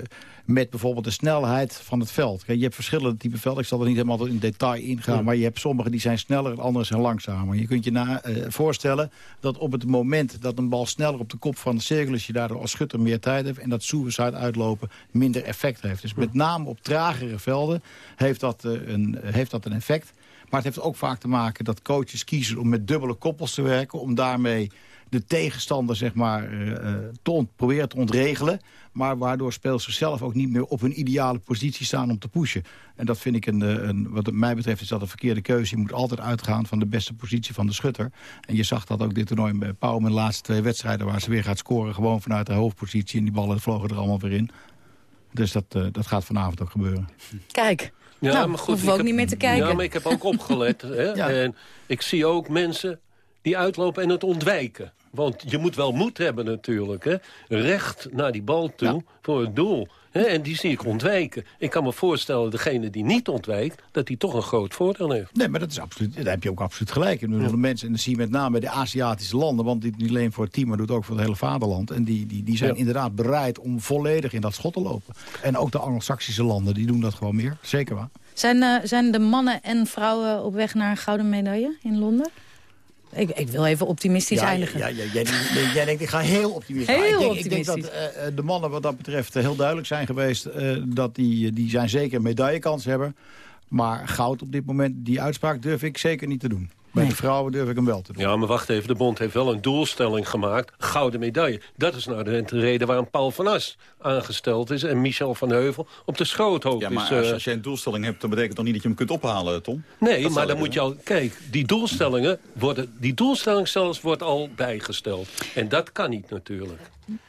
met bijvoorbeeld de snelheid van het veld. Kijk, je hebt verschillende typen velden. Ik zal er niet helemaal in detail ingaan. Maar je hebt sommige die zijn sneller en andere zijn langzamer. Je kunt je na, eh, voorstellen dat op het moment dat een bal sneller op de kop van de cirkel is... je daardoor als schutter meer tijd hebt. En dat suicide uitlopen minder effect heeft. Dus met name op tragere velden heeft dat, eh, een, heeft dat een effect. Maar het heeft ook vaak te maken dat coaches kiezen om met dubbele koppels te werken. Om daarmee de tegenstander zeg maar, eh, eh, te proberen te ontregelen. Maar waardoor speelsters zelf ook niet meer op hun ideale positie staan om te pushen. En dat vind ik, een, eh, een, wat mij betreft, is dat een verkeerde keuze. Je moet altijd uitgaan van de beste positie van de schutter. En je zag dat ook dit toernooi bij Pauw in de laatste twee wedstrijden... waar ze weer gaat scoren, gewoon vanuit de hoofdpositie. En die ballen vlogen er allemaal weer in. Dus dat, eh, dat gaat vanavond ook gebeuren. Kijk, Ja, nou, maar goed, hoeven ik we ook heb- niet meer te kijken. Ja, maar ik heb ook opgelet. hè, Ja. En ik zie ook mensen die uitlopen en het ontwijken. Want je moet wel moed hebben natuurlijk. Hè? Recht naar die bal toe voor het doel. Hè? En die zie ik ontwijken. Ik kan me voorstellen, degene die niet ontwijkt... dat die toch een groot voordeel heeft. Nee, maar dat is absoluut, daar heb je ook absoluut gelijk. Ik bedoel, de mensen, en dat zie je met name de Aziatische landen... want dit niet alleen voor het team, maar doet ook voor het hele vaderland. En die, die, die zijn Ja. inderdaad bereid om volledig in dat schot te lopen. En ook de Anglo-Saxische landen, die doen dat gewoon meer. Zeker waar. Zijn, eh, zijn de mannen en vrouwen op weg naar een gouden medaille in Londen? Ik, ik wil even optimistisch ja, eindigen. Ja, ja, jij, jij- jij denkt, ik ga heel optimistisch. Heel ik denk, Ik denk dat eh, eh, de mannen wat dat betreft eh, heel duidelijk zijn geweest... eh, dat die, die zijn zeker medaillekans hebben. Maar goud op dit moment, die uitspraak durf ik zeker niet te doen. Bij de vrouwen durf ik hem wel te doen. Ja, maar wacht even. De bond heeft wel een doelstelling gemaakt. Gouden medaille. Dat is nou de, de reden waarom Paul van As aangesteld is... en Michel van Heuvel op de schoothoop Ja, maar is... als, eh, als jij een doelstelling hebt, dan betekent dat niet dat je hem kunt ophalen, Tom? Nee, Dat maar dan moet je al... Kijk, die doelstellingen worden... Die doelstelling zelfs wordt al bijgesteld. En dat kan niet natuurlijk.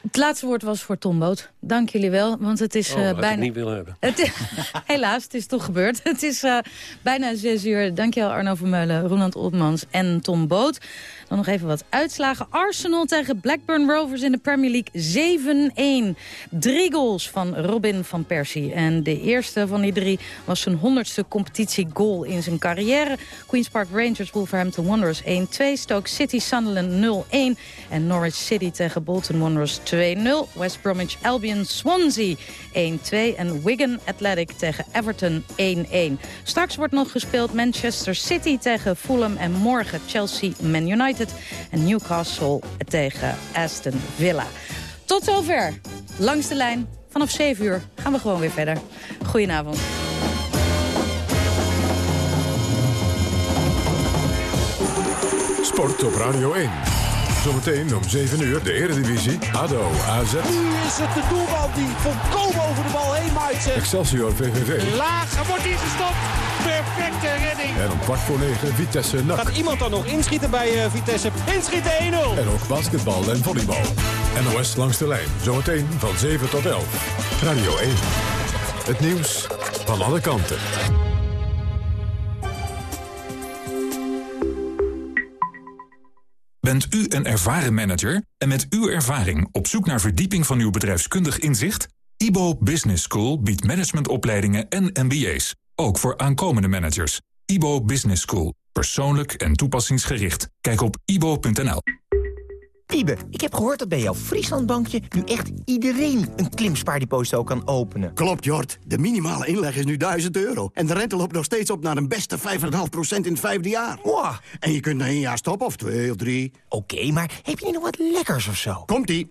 Het laatste woord was voor Tom Boot. Dank jullie wel, want het is Oh, eh, ik bijna... niet willen hebben. Het helaas, het is toch gebeurd. Het is eh, bijna zes uur. Dankjewel Arno Vermeulen, Roland Oltmans en Tom Boot. Dan nog even wat uitslagen. Arsenal tegen Blackburn Rovers in de Premier League 7-1. Drie goals van Robin van Persie. En de eerste van die drie was zijn honderdste competitiegoal in zijn carrière. Queen's Park Rangers Wolverhampton Wanderers 1-2. Stoke City Sunderland 0-1. En Norwich City tegen Bolton Wanderers 2-0. West Bromwich Albion Swansea 1-2. En Wigan Athletic tegen Everton 1-1. Straks wordt nog gespeeld Manchester City tegen Fulham. En morgen Chelsea Man United. En Newcastle tegen Aston Villa. Tot zover. Langs de lijn. Vanaf 7 uur gaan we gewoon weer verder. Goedenavond. Sport op Radio 1. Zometeen om 7 uur de Eredivisie. ADO, AZ. Nu is het de doelman die volkomen over de bal heen maait. Excelsior, VVV. Laag, wordt hier gestopt. Perfecte redding. En om kwart voor 9 Vitesse NAC. Gaat iemand dan nog inschieten bij uh, Vitesse? Inschieten 1-0. En ook basketbal en volleybal. NOS langs de lijn. Zometeen van 7 tot 11. Radio 1. Het nieuws van alle kanten. Bent u een ervaren manager en met uw ervaring op zoek naar verdieping van uw bedrijfskundig inzicht? IBO Business School biedt managementopleidingen en MBA's, ook voor aankomende managers. IBO Business School, persoonlijk en toepassingsgericht. Kijk op ibo.nl. Wiebe, ik heb gehoord dat bij jouw Frieslandbankje nu echt iedereen een klimspaardeposito kan openen. Klopt, Jort. De minimale inleg is nu 1000 euro. En de rente loopt nog steeds op naar een beste 5,5% in het vijfde jaar. Wow. En je kunt na één jaar stoppen, of twee of drie. Oké, maar heb je niet nog wat lekkers of zo? Komt-ie.